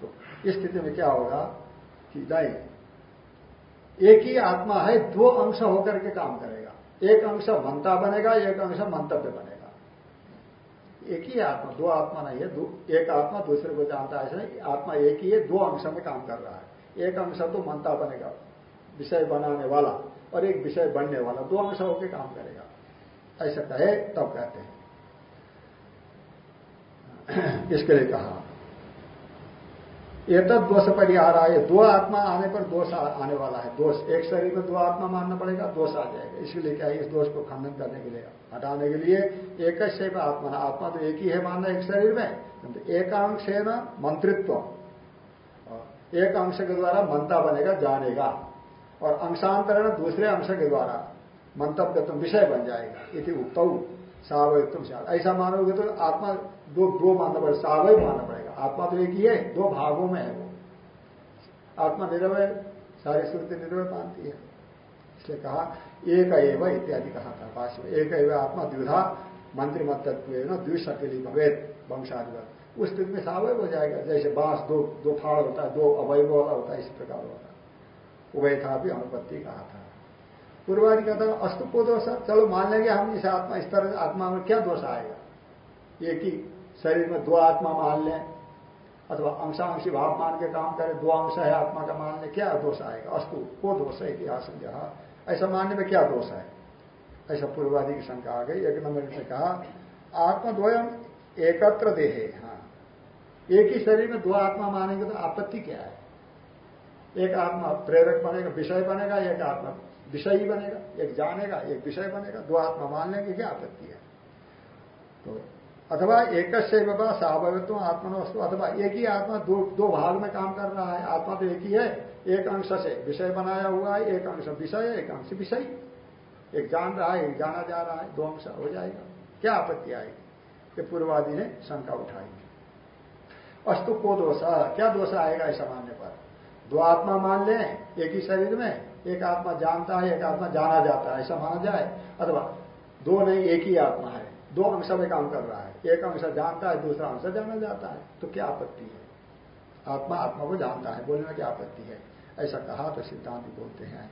तो इस स्थिति में क्या होगा कि नहीं एक ही आत्मा है, दो अंश होकर के काम करेगा। एक अंश मनता बनेगा, एक अंश मंतव्य बनेगा। एक ही आत्मा, दो आत्मा नहीं है एक आत्मा दूसरे को जानता है आत्मा एक ही है, दो अंश में काम कर रहा है। एक अंश तो मनता बनेगा, विषय बनाने वाला और एक विषय बनने वाला, दो अंश होकर काम करेगा। ऐसा कहे, तब कहते हैं। इसके लिए कहा। तब दोष परिहार आए दो आत्मा आने पर दोष आने वाला है। दोष एक शरीर में दो आत्मा मानना पड़ेगा, दोष आ जाएगा। इसलिए क्या इस दोष को खंडन करने के लिए, हटाने के लिए एक शैव आत्मा आत्मा तो एक ही है मानना, एक शरीर में। किंतु एकांश है ना, मंत्रित्व। एक अंश के द्वारा मंता बनेगा, जानेगा। और अंशांतरण दूसरे अंश के द्वारा मंतव्य तुम विषय बन जाएगा। इति उत्तव सावय तुम ऐसा मानोगे तो आत्मा दो दो मानना पड़ेगा सावय मानना पड़ेगा आत्मा तो एक ही है, दो भागों में है वो। आत्मा निरवय, सारी श्रुति निरवय मानती है। इसलिए कहा एक एव इत्यादि कहा था भाष्य में। एक एव आत्मा द्विधा मंत्री मतत्व द्विशक्ति भवेद वंशाधिपत उस स्थिति में सावय हो जाएगा। जैसे बाँस दो दो फाड़ होता है, दो अवैव वाला होता है, इस प्रकार होता है। उभय था भी अनुपत्ति कहा था। पूर्वादि कहता अस्तु को दोष चलो मान लेंगे हम इस आत्मा, इस तरह आत्मा में क्या दोष आएगा? एक ही शरीर में दो आत्मा मान लें, अथवा अंशांशी भाव मान के काम करें, दो अंश है आत्मा का मान लें, क्या दोष आएगा? अस्तु को दोष है इतिहास ऐसा मानने में क्या दोष है? ऐसा पूर्वादि की शंका आ गई, एक नंबर ने कहा आत्मा द्वयम एकत्र देहे हाँ। एक ही शरीर में दो आत्मा मानेंगे तो आपत्ति क्या है? एक आत्मा प्रेरक बनेगा, विषय बनेगा, एक आत्मा विषय ही बनेगा, एक जानेगा, एक विषय बनेगा, दो आत्मा मान लेंगे, क्या आपत्ति है? तो अथवा एक स्वाभावित्व आत्मनोस्तु अथवा एक ही आत्मा दो दो भाग में काम कर रहा है। आत्मा तो एक ही है। एक अंश से विषय बनाया हुआ है। एक अंश विषय, एक अंश विषय। एक जान रहा है, एक जाना जा रहा है। दो अंश हो जाएगा। क्या आपत्ति आएगी? ये पूर्वादि ने शंका उठाई। अस्तु को दोष। क्या दोष आएगा ऐसा मानने पर? दो आत्मा मान लें, एक ही शरीर में, एक आत्मा जानता है, एक आत्मा जाना जाता है, ऐसा माना जाए। अथवा दो नहीं, एक ही आत्मा है। दो अंश में काम कर रहा है। एक अंश जानता है, दूसरा अंश जाना जाता है। तो क्या आपत्ति है? आत्मा आत्मा को जानता है, बोलने में क्या आपत्ति है? ऐसा कहा तो सिद्धांत बोलते हैं।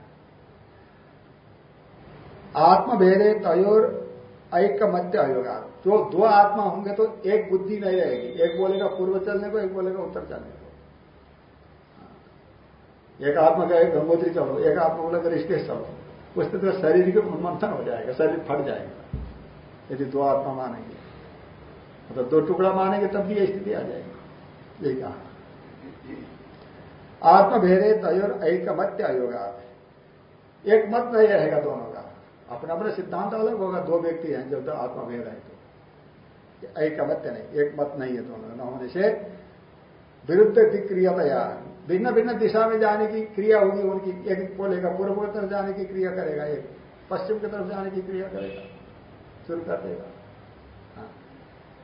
आत्मभेदे तयोर ऐक्यमत्य अयोगा। जो दो आत्मा होंगे तो एक बुद्धि नहीं रहेगी। एक बोलेगा पूर्व चलने को, एक बोलेगा उत्तर चलने को। एक आत्मा का एक गंगोत्री चलो एक आत्मा बोलेगा ऋषिकेश चलो उस तो शरीर के उन्मंथन हो जाएगा, शरीर फट जाएगा। यदि दो आत्मा मानेंगे। मतलब दो टुकड़ा मानेंगे, तब भी यह स्थिति आ जाएगी। यही कहा। आत्मभेदे तयोर ऐकमत्य अयोगा एक मत नहीं रहेगा दोनों का। अपना अपना सिद्धांत अलग होगा, दो व्यक्ति हैं जब तक आत्मभेद है तो। ऐकमत्य नहीं, एक मत नहीं है दोनों। न होने से विरुद्ध की क्रिया तैयार भिन्न भिन्न दिशा में जाने की क्रिया होगी, उनकी एक बोलेगा पूर्व की तरफ़ जाने की क्रिया करेगा, एक पश्चिम की तरफ़ जाने की क्रिया करेगा। शुरू कर देगा। हाँ।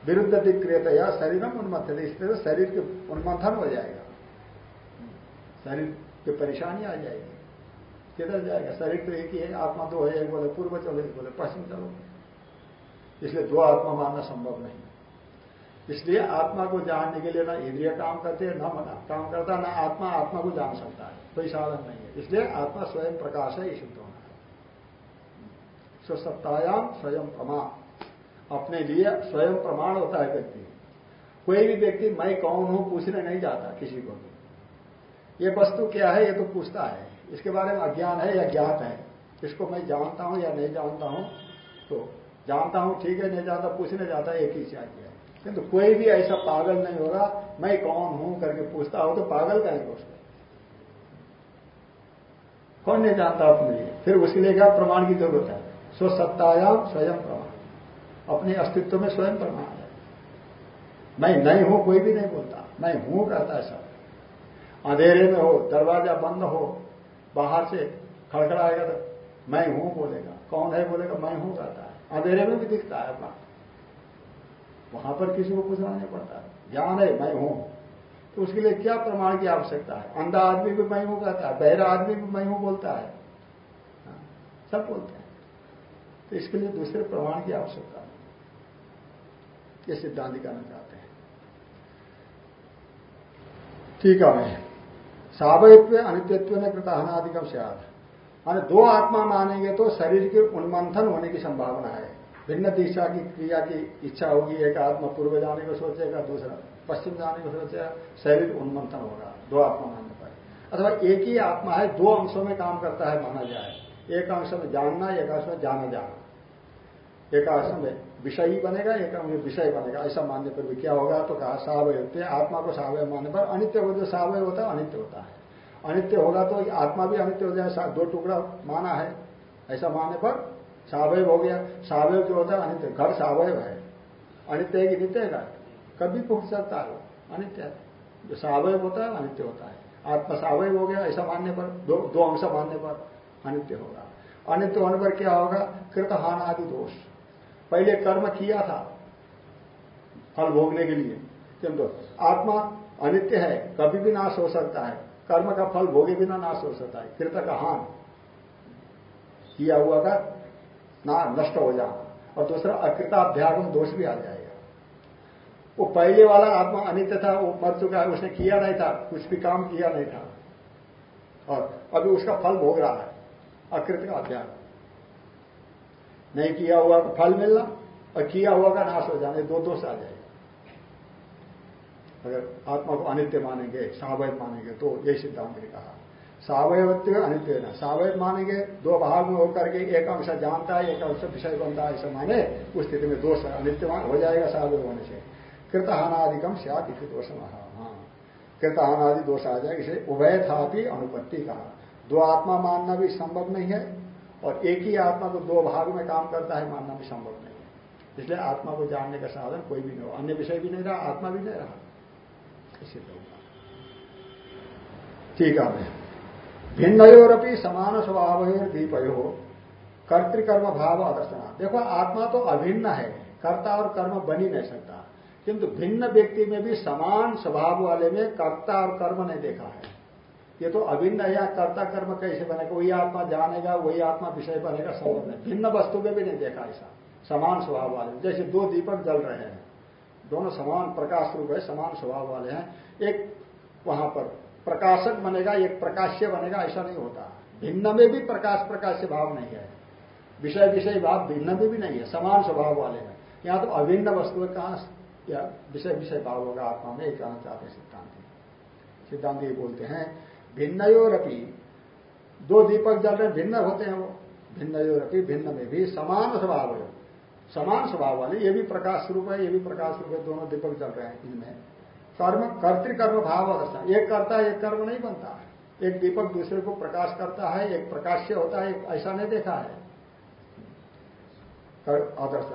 विरुद्ध दिक्रियता या शरीरम उन्मत्त इसलिए तो शरीर के उन्मंथन हो जाएगा। शरीर की परेशानी आ जाएगी। किधर जाएगा? शरीर तो एक ही है, आत्मा दो है, एक बोले पूर्व चलो, एक बोले पश्चिम चलो। इसलिए दो आत्मा मानना संभव नहीं। इसलिए आत्मा को जानने के लिए ना इंद्रिय काम करते हैं, न मना काम करता ना आत्मा आत्मा को जान सकता है। कोई साधन नहीं है। इसलिए आत्मा स्वयं प्रकाश है, ये सिद्ध होना। स्वसत्तायाम स्वयं प्रमाण अपने लिए स्वयं प्रमाण होता है व्यक्ति। कोई भी व्यक्ति, मैं कौन हूँ, पूछने नहीं जाता किसी को भी। ये वस्तु क्या है, ये तो पूछता है। इसके बारे में अज्ञान है या ज्ञात है? इसको मैं जानता हूँ या नहीं जानता हूँ? तो जानता हूँ, ठीक है, नहीं जानता, पूछने जाता है एक ही। चाहिए किंतु तो कोई भी ऐसा पागल नहीं होगा, मैं कौन हूँ करके पूछता हो तो पागल का कहेंगे उसको। कौन नहीं जानता अपने लिए? फिर उसके लिए क्या प्रमाण की ज़रूरत है? स्वसत्तायाम स्वयं प्रमाण। अपने अस्तित्व में स्वयं प्रमाण है। मैं नहीं हूँ कोई भी नहीं बोलता। मैं हूँ कहता है सब। अंधेरे में हो दरवाज़ा बंद हो बाहर से खड़खड़ाएगा तो मैं हूँ बोलेगा। कौन है बोलेगा? मैं हूँ कहता है। अंधेरे में भी दिखता है अपना वहाँ पर किसी को पूछना नहीं पड़ता। ज्ञान है मैं हूँ। तो उसके लिए क्या प्रमाण की आवश्यकता है? अंधा आदमी भी मैं हूँ कहता है। बहरा आदमी भी मैं हूँ बोलता है। हाँ, सब बोलते तो इसके लिए दूसरे प्रमाण की आवश्यकता ये सिद्धांत करना चाहते हैं। ठीक है सावयत्व अनित्यत्व ने कृताहनादिकम से माने दो आत्मा मानेंगे तो शरीर के उन्मंथन होने की संभावना है। भिन्न दिशा की क्रिया की इच्छा होगी, एक आत्मा पूर्व जाने को सोचेगा, दूसरा पश्चिम जाने को सोचेगा, शरीर उन्मंथन होगा, दो आत्मा मानने पर। अथवा एक ही आत्मा है, दो अंशों में काम करता है, माना जाए। एक अंश में जानना एक अंश में जाना जाना। एक अंश में विषय ही बनेगा एक अंश में विषय बनेगा। ऐसा मानने पर भी क्या होगा तो कहा, सावय होते आत्मा को सावय मानने पर अनित्य हो जो सावय होता है, अनित्य होता है। अनित्य होगा तो आत्मा भी अनित्य हो जाए दो टुकड़ा माना है। ऐसा मानने पर सावय हो गया। सावय जो होता है, अनित्य। घर सावय है। अनित्य है कि नित्य है? कभी पहुँच सकता है अनित्य जो सावय होता है, अनित्य होता है। आत्मा सावय हो गया, ऐसा मानने पर, दो अंश मानने पर। अनित्य होगा। अनित्य होने पर क्या होगा? कृत हान आदि दोष। पहले कर्म किया था फल भोगने के लिए किंतु आत्मा अनित्य है, कभी भी नाश हो सकता है। कर्म का फल भोगे बिना नाश हो सकता है। कृत का हान किया हुआ का ना नष्ट हो जाना। और दूसरा, अकृताभ्यागम दोष भी आ जाएगा। वो पहले वाला आत्मा अनित्य था, वो मर चुका है, उसने किया नहीं था, कुछ भी काम किया नहीं था। और अभी उसका फल भोग रहा है। अकृत का अभ्यास नहीं किया हुआ का फल मिलना और किया हुआ का नाश हो जाने दो दोष आ जाएगा। अगर आत्मा को अनित्य मानेंगे सावय मानेंगे तो यही सिद्धांत ने कहा। सावयवत्व अनित्य ना सावय मानेंगे, दो भाग में होकर के एक अंश जानता है, एक अंश विषय बनता है, ऐसा माने, उस स्थिति में दोष अनित्य हो जाएगा सावय होने से। कृतहानादिकम सियाद दोष महा कृतहानादि दोष आ जाएगा, इसे उभय था अनुपत्ति कहा। दो आत्मा मानना भी संभव नहीं है, और एक ही आत्मा को दो भाग में काम करता है, मानना भी संभव नहीं है। इसलिए आत्मा को जानने का साधन कोई भी नहीं हो। अन्य विषय भी नहीं रहा, आत्मा भी नहीं रहा। इसी होगा ठीक है भिन्नयोरपी समान स्वभाव दीपयो। कर्तिकर्म भाव अदर्शना देखो, आत्मा तो अभिन्न है, कर्ता और कर्म बन ही नहीं सकता। किंतु भिन्न व्यक्ति में भी समान स्वभाव वाले में कर्ता और कर्म नहीं देखा है। ये तो अभिन्न या कर्ता कर्म कैसे बनेगा? वही आत्मा जानेगा, वही आत्मा विषय बनेगा संभव नहीं। भिन्न वस्तु में भी नहीं देखा ऐसा। समान स्वभाव वाले। जैसे दो दीपक जल रहे हैं, दोनों समान प्रकाश रूप है, समान स्वभाव वाले हैं। एक वहाँ पर प्रकाशक बनेगा, एक प्रकाश्य बनेगा, ऐसा नहीं होता। भिन्न में भी प्रकाश, प्रकाश्य भाव नहीं है। विषय विषय भाव भिन्न में भी नहीं है, समान स्वभाव वाले हैं। यहाँ तो अभिन्न वस्तु कहाँ या विषय विषय भाव होगा आत्मा में एक कहना चाहते सिद्धांत। सिद्धांत ये बोलते हैं भिन्नयोरपी। दो दीपक जल रहे भिन्न होते हैं वो। भिन्नयोरपी, भिन्न में भी समान स्वभाव है। समान स्वभाव वाले, ये भी प्रकाश स्वरूप है, ये भी प्रकाश रूप है, दोनों दीपक जल रहे हैं इनमें। कर्म, कर्तिकर्म भाव अवस्था। एक करता है, एक कर्म नहीं बनता। एक दीपक दूसरे को प्रकाश करता है, एक प्रकाश्य होता है ऐसा नहीं देखा है। आदर्श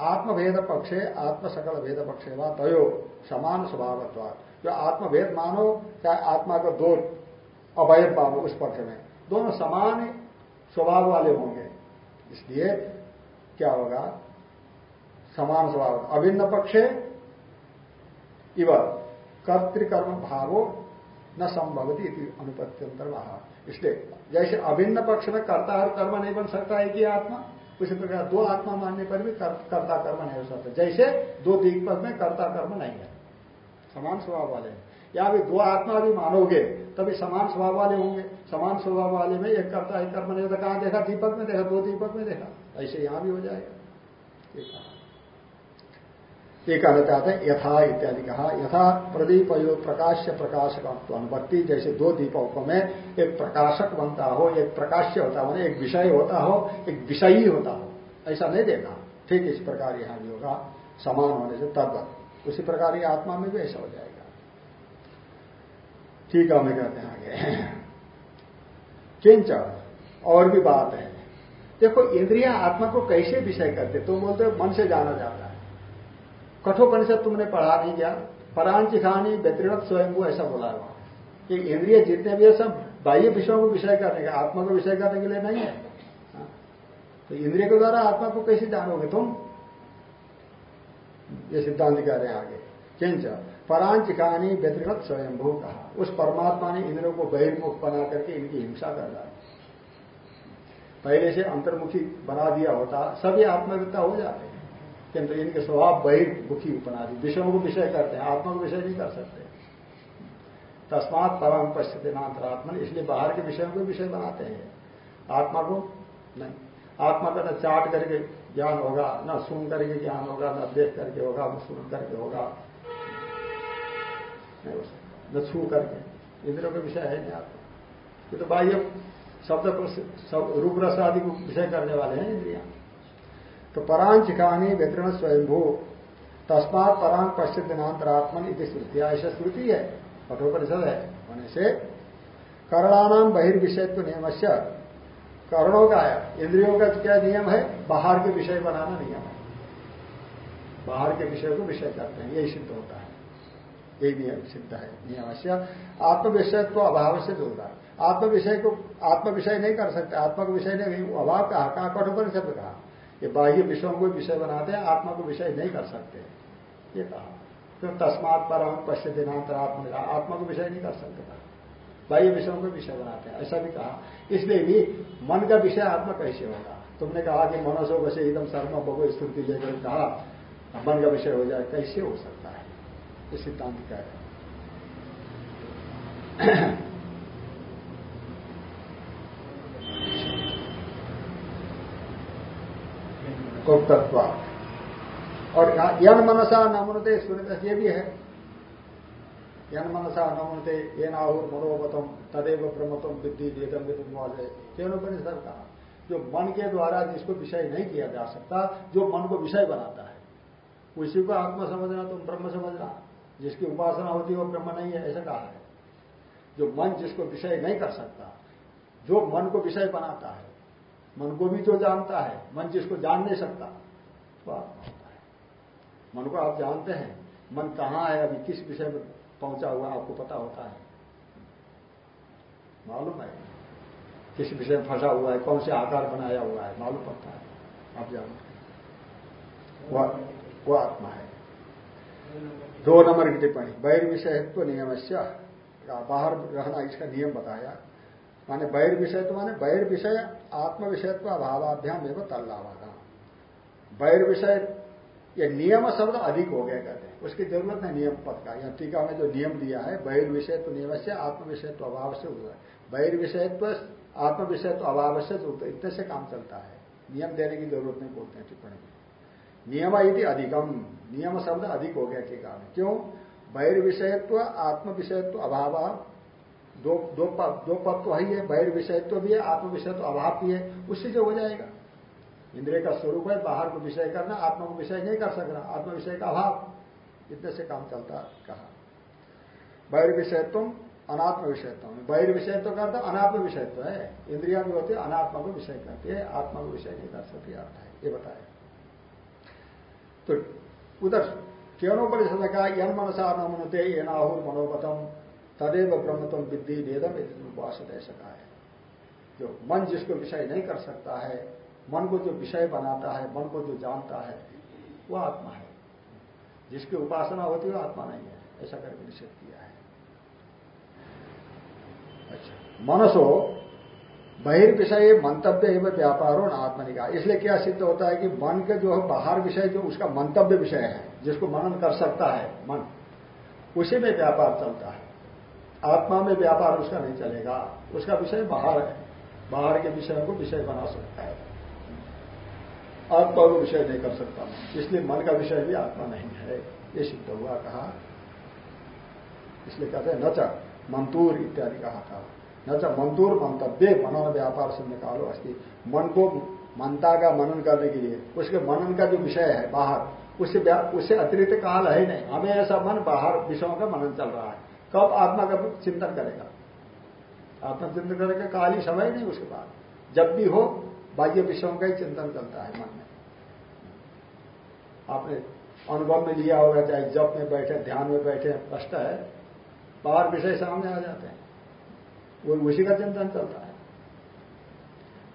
आत्मभेद पक्षे, आत्म सकल भेद पक्षे व तयो, समान स्वभाव जो आत्मभेद मानो, चाहे आत्मा को दो अवैध मानो उस पक्ष में। दोनों समान स्वभाव वाले होंगे। इसलिए क्या होगा? समान स्वभाव। अभिन्न पक्षे इव कर्तिकर्म भावो न संभवती अनुपत्यंतर वहा इसलिए जैसे अभिन्न पक्ष में कर्ता और कर्म नहीं बन सकता है कि आत्मा, उसी प्रकार दो आत्मा मानने पर भी कर्ता कर्म नहीं हो सकता। जैसे दो दीपक में कर्ता कर्म नहीं है। समान स्वभाव वाले हैं। या भी दो आत्मा भी मानोगे, तभी समान स्वभाव वाले होंगे। समान स्वभाव वाले में एक करता है कर्म नहीं होता। कहाँ देखा? दीपक में देखा, दो दीपक में देखा। ऐसे यहाँ भी हो जाएगा। ये कहना चाहते हैं, यथा इत्यादि कहा। यथा प्रदीप प्रकाश्य प्रकाशक अनुपत्ति जैसे दो दीपकों में एक प्रकाशक बनता हो, एक प्रकाश्य होता हो, एक विषय होता हो, एक विषयी होता हो। ऐसा नहीं देखा। ठीक इस प्रकार यहाँ भी होगा। समान होने से तद्वत। उसी प्रकार ये आत्मा में भी ऐसा हो जाएगा। ठीक है हमें कहते हैं आगे। किंच, और भी बात है। देखो, इंद्रिया आत्मा को कैसे विषय करते तुम बोलते मन से जाना जाता है। कठोपनिषद तुमने पढ़ा नहीं क्या? परांची खानी व्यतिरिक्त स्वयं ऐसा बोला है वहाँ। कि इंद्रिय जितने भी है, सब बाह्य विषयों को विषय करने का आत्मा को विषय करने के लिए नहीं है। हाँ। तो इंद्रिय के द्वारा आत्मा को कैसे जानोगे तुम? ये सिद्धांत कह रहे हैं आगे। किंच परांचिकानी व्यतिरिक्त स्वयंभू कहा। उस परमात्मा ने इंद्रों को बहिर्मुख बना करके इनकी हिंसा कर रहा पहले से अंतर्मुखी बना दिया होता, सभी आत्मविद्ता हो जाते हैं। किंतु इनके स्वभाव बहिर्मुखी बना दी विषयों को विषय करते हैं, आत्मा को विषय नहीं कर सकते। तस्मात परम पश्चित नांतरात्मन इसलिए बाहर के विषयों को विषय बनाते हैं। आत्मा को नहीं। आत्मा का न चाट करके ज्ञान होगा, न सुन करके ज्ञान होगा, न देख करके होगा, न सुन करके होगा। नहीं हो सकता न छू करके इंद्रियों का विषय है नहीं आत्मा ये तो बाह्य शब्द रूप रस आदि को विषय करने वाले हैं इंद्रिया। तो परांचिकानी वितरण स्वयंभू, तस्मात परांग पश्चित दिनांतरात्मन इति श्रुति ऐसा श्रुति है कठोपरिषद है। होने से करणानाम बहिर्विषयत्व नियम से करणों का है। इंद्रियों का क्या नियम है? बाहर के विषय बनाना नियम है। बाहर के विषय को विषय करते हैं। यही सिद्ध होता है। यही नियम सिद्ध है नियम से आत्म विषयत्व अभाव से जोड़ता आत्म विषय को आत्म विषय नहीं कर सकते आत्मा को विषय नहीं अभाव कहा कहा कठोपनिषद कहा ये बाह्य विषयों को विषय बनाते हैं, आत्मा को विषय नहीं कर सकते। ये कहा। तो तस्मात पर हम पश्य दिनांतर आत्मा आत्मा को विषय नहीं कर सकते। कहा बाह्य विषयों को विषय बनाते हैं, ऐसा भी कहा। इसलिए भी मन का विषय आत्मा कैसे होगा। तुमने कहा कि मनसो वैसे एकदम शर्मा बगो स्तुति लेकर कहा। मन का विषय हो जाए, कैसे हो सकता है? ये सिद्धांत कह रहे गुप्तत्व और यन मनसा नमनते सुनित ये भी है। यन मनसा नमनते ये नाहुर मनोवतम, तदेव ब्रह्मतम विद्धि वेदम केवल परिसर कहा जो मन के द्वारा जिसको विषय नहीं किया जा सकता, जो मन को विषय बनाता है उसी को आत्मा समझना, तुम ब्रह्म समझना। जिसकी उपासना होती है, वो ब्रह्म नहीं है, ऐसा कहा है। जो मन जिसको विषय नहीं कर सकता, जो मन को विषय बनाता है, मन को भी जो जानता है, मन जिसको जान नहीं सकता, वो आत्मा होता है। मन को आप जानते हैं, मन कहाँ है, अभी किस विषय में पहुँचा हुआ, आपको पता होता है। मालूम है, किस विषय में फंसा हुआ है, कौन से आकार बनाया हुआ है, मालूम पड़ता है, आप जानते हैं। वो आत्मा है। दो नंबर की टिप्पणी, बहिर्विषयत्व नियम से बाहर रहना इसका नियम बताया, माने बैर विषय तो माने बहिर्विषय आत्म विषयत्व अभावाभ्याम एवं तल्लावादा। बहिर्विषय, ये नियम शब्द अधिक हो गया कहते हैं। उसकी ज़रूरत नहीं नियम पद का। यहाँ टीका में जो नियम दिया है, बहिर्विषयत्व नियम से आत्म विषयत्व अभाव से हुआ है बहिर्विषयत्व आत्म विषयत्व अभाव से इतने से काम चलता है। नियम देने की ज़रूरत नहीं बोलते हैं टिप्पणी में। नियम यदि अधिकम। नियम शब्द अधिक हो गया के कारण। क्यों? बहिर्विषयत्व आत्म विषयत्व अभाव। दो पद तो ही, बहिर्विषयत्व भी है आत्म विषयत्व अभाव भी है, उससे जो हो जाएगा। इंद्रिय का स्वरूप है, बाहर को विषय करना, आत्मा को विषय नहीं कर सकना आत्म विषय का अभाव। इतने से काम चलता कहा। बहिर्विषयत्व अनात्म विषयत्व बहिर्विषयत्व करता अनात्म विषयत्व है। इंद्रिया भी होती है, अनात्मा को विषय करती है, आत्मा को विषय नहीं कर सकती अर्थ है ये बताया तो उधर केनोपनिषद ने कहा यन मनसा न मनते ये नाहुर मनोपतम, तदेव ब्रह्मतम विद्धि वेदम उपासत ऐसा कहा है जो मन जिसको विषय नहीं कर सकता है, मन को जो विषय बनाता है, मन को जो जानता है वह आत्मा है। जिसकी उपासना होती है आत्मा नहीं है। ऐसा करके निषेध किया है। अच्छा मनसो बहिर्विषय मंतव्य एवं व्यापार हो आत्मनिका इसलिए क्या सिद्ध होता है कि मन के जो है बाहर विषय, जो उसका मंतव्य विषय है, जिसको मनन कर सकता है मन, उसी में व्यापार चलता है। आत्मा में व्यापार उसका नहीं चलेगा। उसका विषय बाहर है। बाहर के विषय को विषय बना सकता है। आत्मा को विषय नहीं कर सकता इसलिए मन का विषय भी आत्मा नहीं है। ये सिद्ध हुआ कहा। इसलिए कहते हैं न मंतूर इत्यादि कहा था। न तो मंतूर मंतव्य मनन व्यापार से निकालो अस्थि मन को मनता का मनन करने के लिए, उसके मनन का जो विषय है, बाहर उससे उससे अतिरिक्त काल है नहीं। हमें ऐसा मन बाहर विषयों का मनन चल रहा है। कब आत्मा का चिंतन करेगा? आत्मा चिंतन करेगा काल ही समय नहीं उसके बाद। जब भी हो, बाह्य विषयों का ही चिंतन चलता है मन में। आपने अनुभव में लिया होगा, चाहे जब में बैठे, ध्यान में बैठे, कष्ट है, बाहर विषय सामने आ जाते हैं। वो उसी का चिंतन चलता है।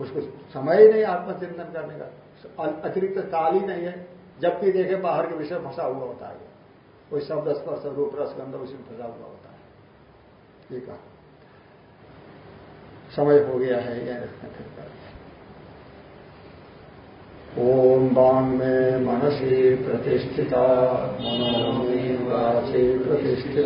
उसको समय ही नहीं आत्मचिंतन करने का। अतिरिक्त काल ही नहीं है, जबकि देखे बाहर के विषय फंसा हुआ होता है। कोई शब्द, स्पर्श, रूप, रस, गंध, उसी में फंसा हुआ होता है। ये कहा। समय हो गया है यह ओम बांग में मनसी प्रतिष्ठिता मनोमी वाची प्रतिष्ठित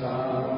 Sahara.